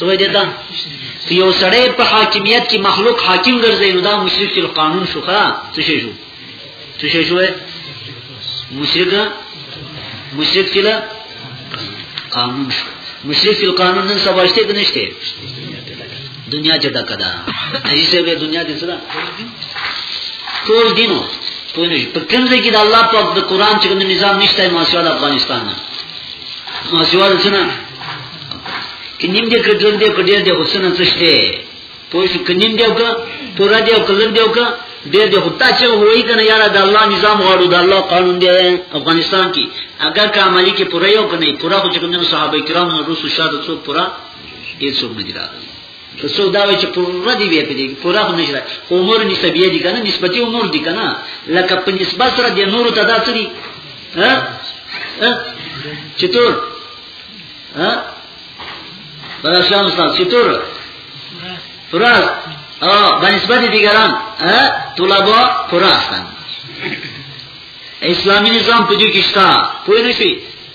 A: سوې دیتا چې یو سړی په حاکمیت کې مخلوق حاکم ګرځي نو دا مشرک چې قانون شوخه څه شي شو څه شي شو مشرک مشرک چې قانون شو مشرک چې قانون نن سبا شته کې نشته دنیا چې ډکه ده ایسه به دنیا دې سره ټول دینو پوه نه په کوم ځای کې د الله پاک د قران چې کوم نظام نشته ما سیوا د افغانستان نه ما سیوا د څنګه کنیم دې کډل دې کډیر دې حسن څشته پوه شو کنیم دې وکړه پورا دې وکړه لږ دې وکړه ډېر دې خدای چې وایي کنه یاره د الله نظام غواړو د الله قانون دې افغانستان کې اگر که عملی کې پوره یو کنه پوره خو چې کوم صحابه کرام نو رسول شاده څوک پوره هیڅ څوک نه دی راغلی ته څو دا وی چې پوره دی وی پدې پوره خو نشره خو عمر نسبیه دي کنه نسبتي عمر دي کنه لکه په نسبت سره د نور ته دا څه دي ها چطور ها بلا شام استاد چطور فراز او بنسبت دیگران ها طلبا فراز اسلامی نظام په دې کې شته پوه نه شي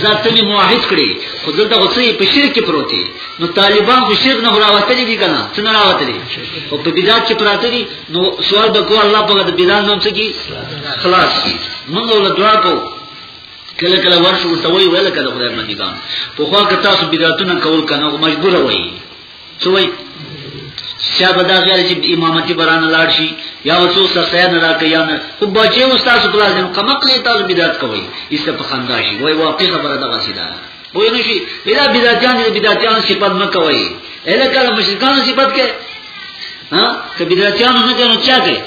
A: ځان ته موحد کړي خو دلته غوڅه په شرک کې پروت دي نو طالبان خو شرک نه راوتلي دي کنه څنګه راوتلي او په بدعت کې پراته دي نو سوال به کو الله په دې بدعت نوم څه کی خلاص کی موږ ول دعا کو کله کله ورشو ته وی ویل کله خدای باندې ګان په خوا کې تاسو بدعتونه کول کنه مجبور وای سوئی سیا بدا غیر چې امامتي برانه لاړ شي یا وڅو سرسیا نه راکې یا نه خو بچي استاد پلاس دې کمقلې تاسو بدعت کوي ایسته په خندا شي وای واقع خبره ده غسیدا وای نه شي بلا بدعتان دې بدعتان صفات نه کوي اله کله مشرکان صفات کې ها ته بدعتان نه کوي چا کوي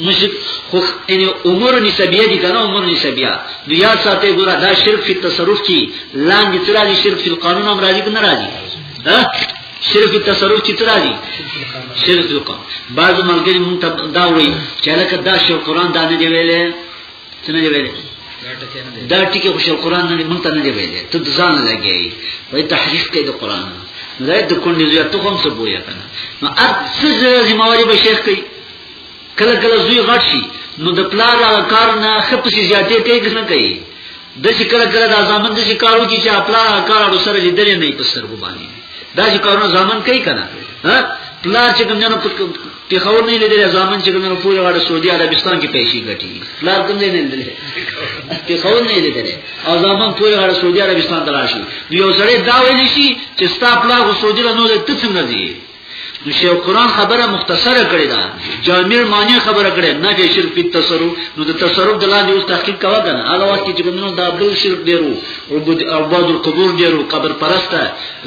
A: مشرک خو یعنی امور نسبیه دي کنه امور نسبیه نو یا ساته ګوره دا شرک فی تصرف کی لاندې تر دې شرک فی القانون امر راځي کنه راځي ها شرک فی تصرف کی تر دې شرک فی القانون بعض ملګری مون ته دا وایي چې لکه دا شر قران دا نه دی ویلې څنګه دی ویلې دا ټکی خو شر قران نه مونږ ته نه دی ویلې ته ځان لګي وای تحریف کوي د قران نو دا د کونډې زیاتو هم څه بویا کنه نو ارڅ ذمہ واري به شیخ کوي کله کله زوی غټ شي نو د پلار هغه کار نه خپسې زیاتې کوي که نه کوي د چې کله کله د ځامن د چې کارو کې چې خپل کار او سره لیدل نه په سترګو باندې دا چې کارونه ځامن کوي کنه ها پلار چې کوم نه په خور نه لیدل ځامن چې کوم نه پوره غاړه سعودي عربستان کې پیسې ګټي پلار کوم نه لیدل په خور نه لیدل او ځامن پوره غاړه سعودي عربستان ته راشي یو سره دا ویل شي چې ستا پلار سعودي له نو ته څنګه دی نو شیخ قران خبره مختصره کړی دا جامع معنی خبره کړی نه چې شرک په تصرف نو د تصرف د لاندې اوس تحقیق کاوه کنه هغه وخت چې کومنو دا بل شرک ډیرو او بده او بده قبور ډیرو قبر پرسته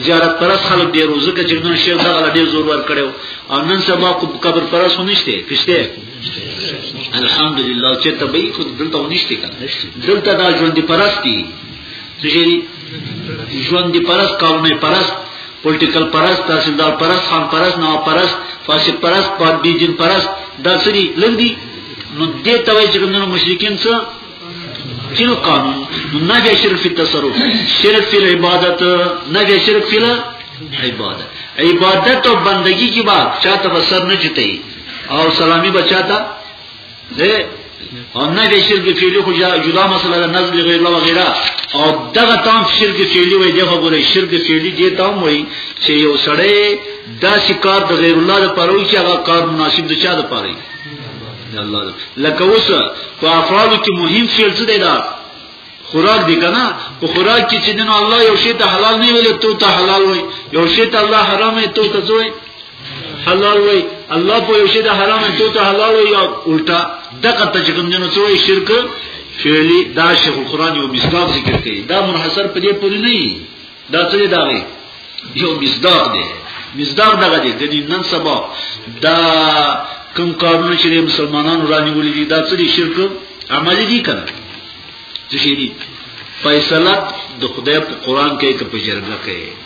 A: زیارت پرست خلک ډیرو ځکه چې نن شیخ دا ډیر زور ور کړو او نن سبا قبر پرست هم نشته کشته الحمدلله چې تبعی خود دلته ونشته کنه دلته دا ژوند پرستی څه شي ژوند پرست قومه پرست پولټیکل پرست، تحصیلدار پرست، خان پرست، نواب پرست، فاسق پرست، پادبی دین پرست دا سری لندی نو دې ته وایي چې کومنه مشرکین څه فی القانون نو نه بیا شرک فی التصرف شرک فی العبادت نه بیا شرک فی العبادت عبادت او بندگی کی بات چاته بسر نه چته او سلامی بچاته ده او نه دی شرک فعلی خو جدا مسله ده نزل غیر الله وغیرہ او دغه تام شرک فعلی وای دغه ګورې شرک فعلی دی تام وای چې یو سړی دا شکار د غیر الله لپاره وي چې هغه کار مناسب د چا لپاره وي الله لکه اوس په افعال کې مهم فعل څه دی دا خوراک دی کنه په خوراک کې چې دنو الله یو شی ته حلال نه ویل ته ته حلال وای یو شی ته الله حرام نه ته ته زوی حلال وای الله په یو شی ته حرام نه ته ته حلال وای یا الټا دغه ته چې کوم دنو څوی شرک فعلی دا شیخ القران یو مصداق ذکر کوي دا منحصر په دې پورې نه دا څه دی دا وی یو مصداق دی مصداق دغه دی د نن سبا دا کوم کارونه چې مسلمانانو رانی ولې دي دا څه دي شرک عملی دي کنه څه شي دي فیصله د خدای په قران کې ته په جرګه کې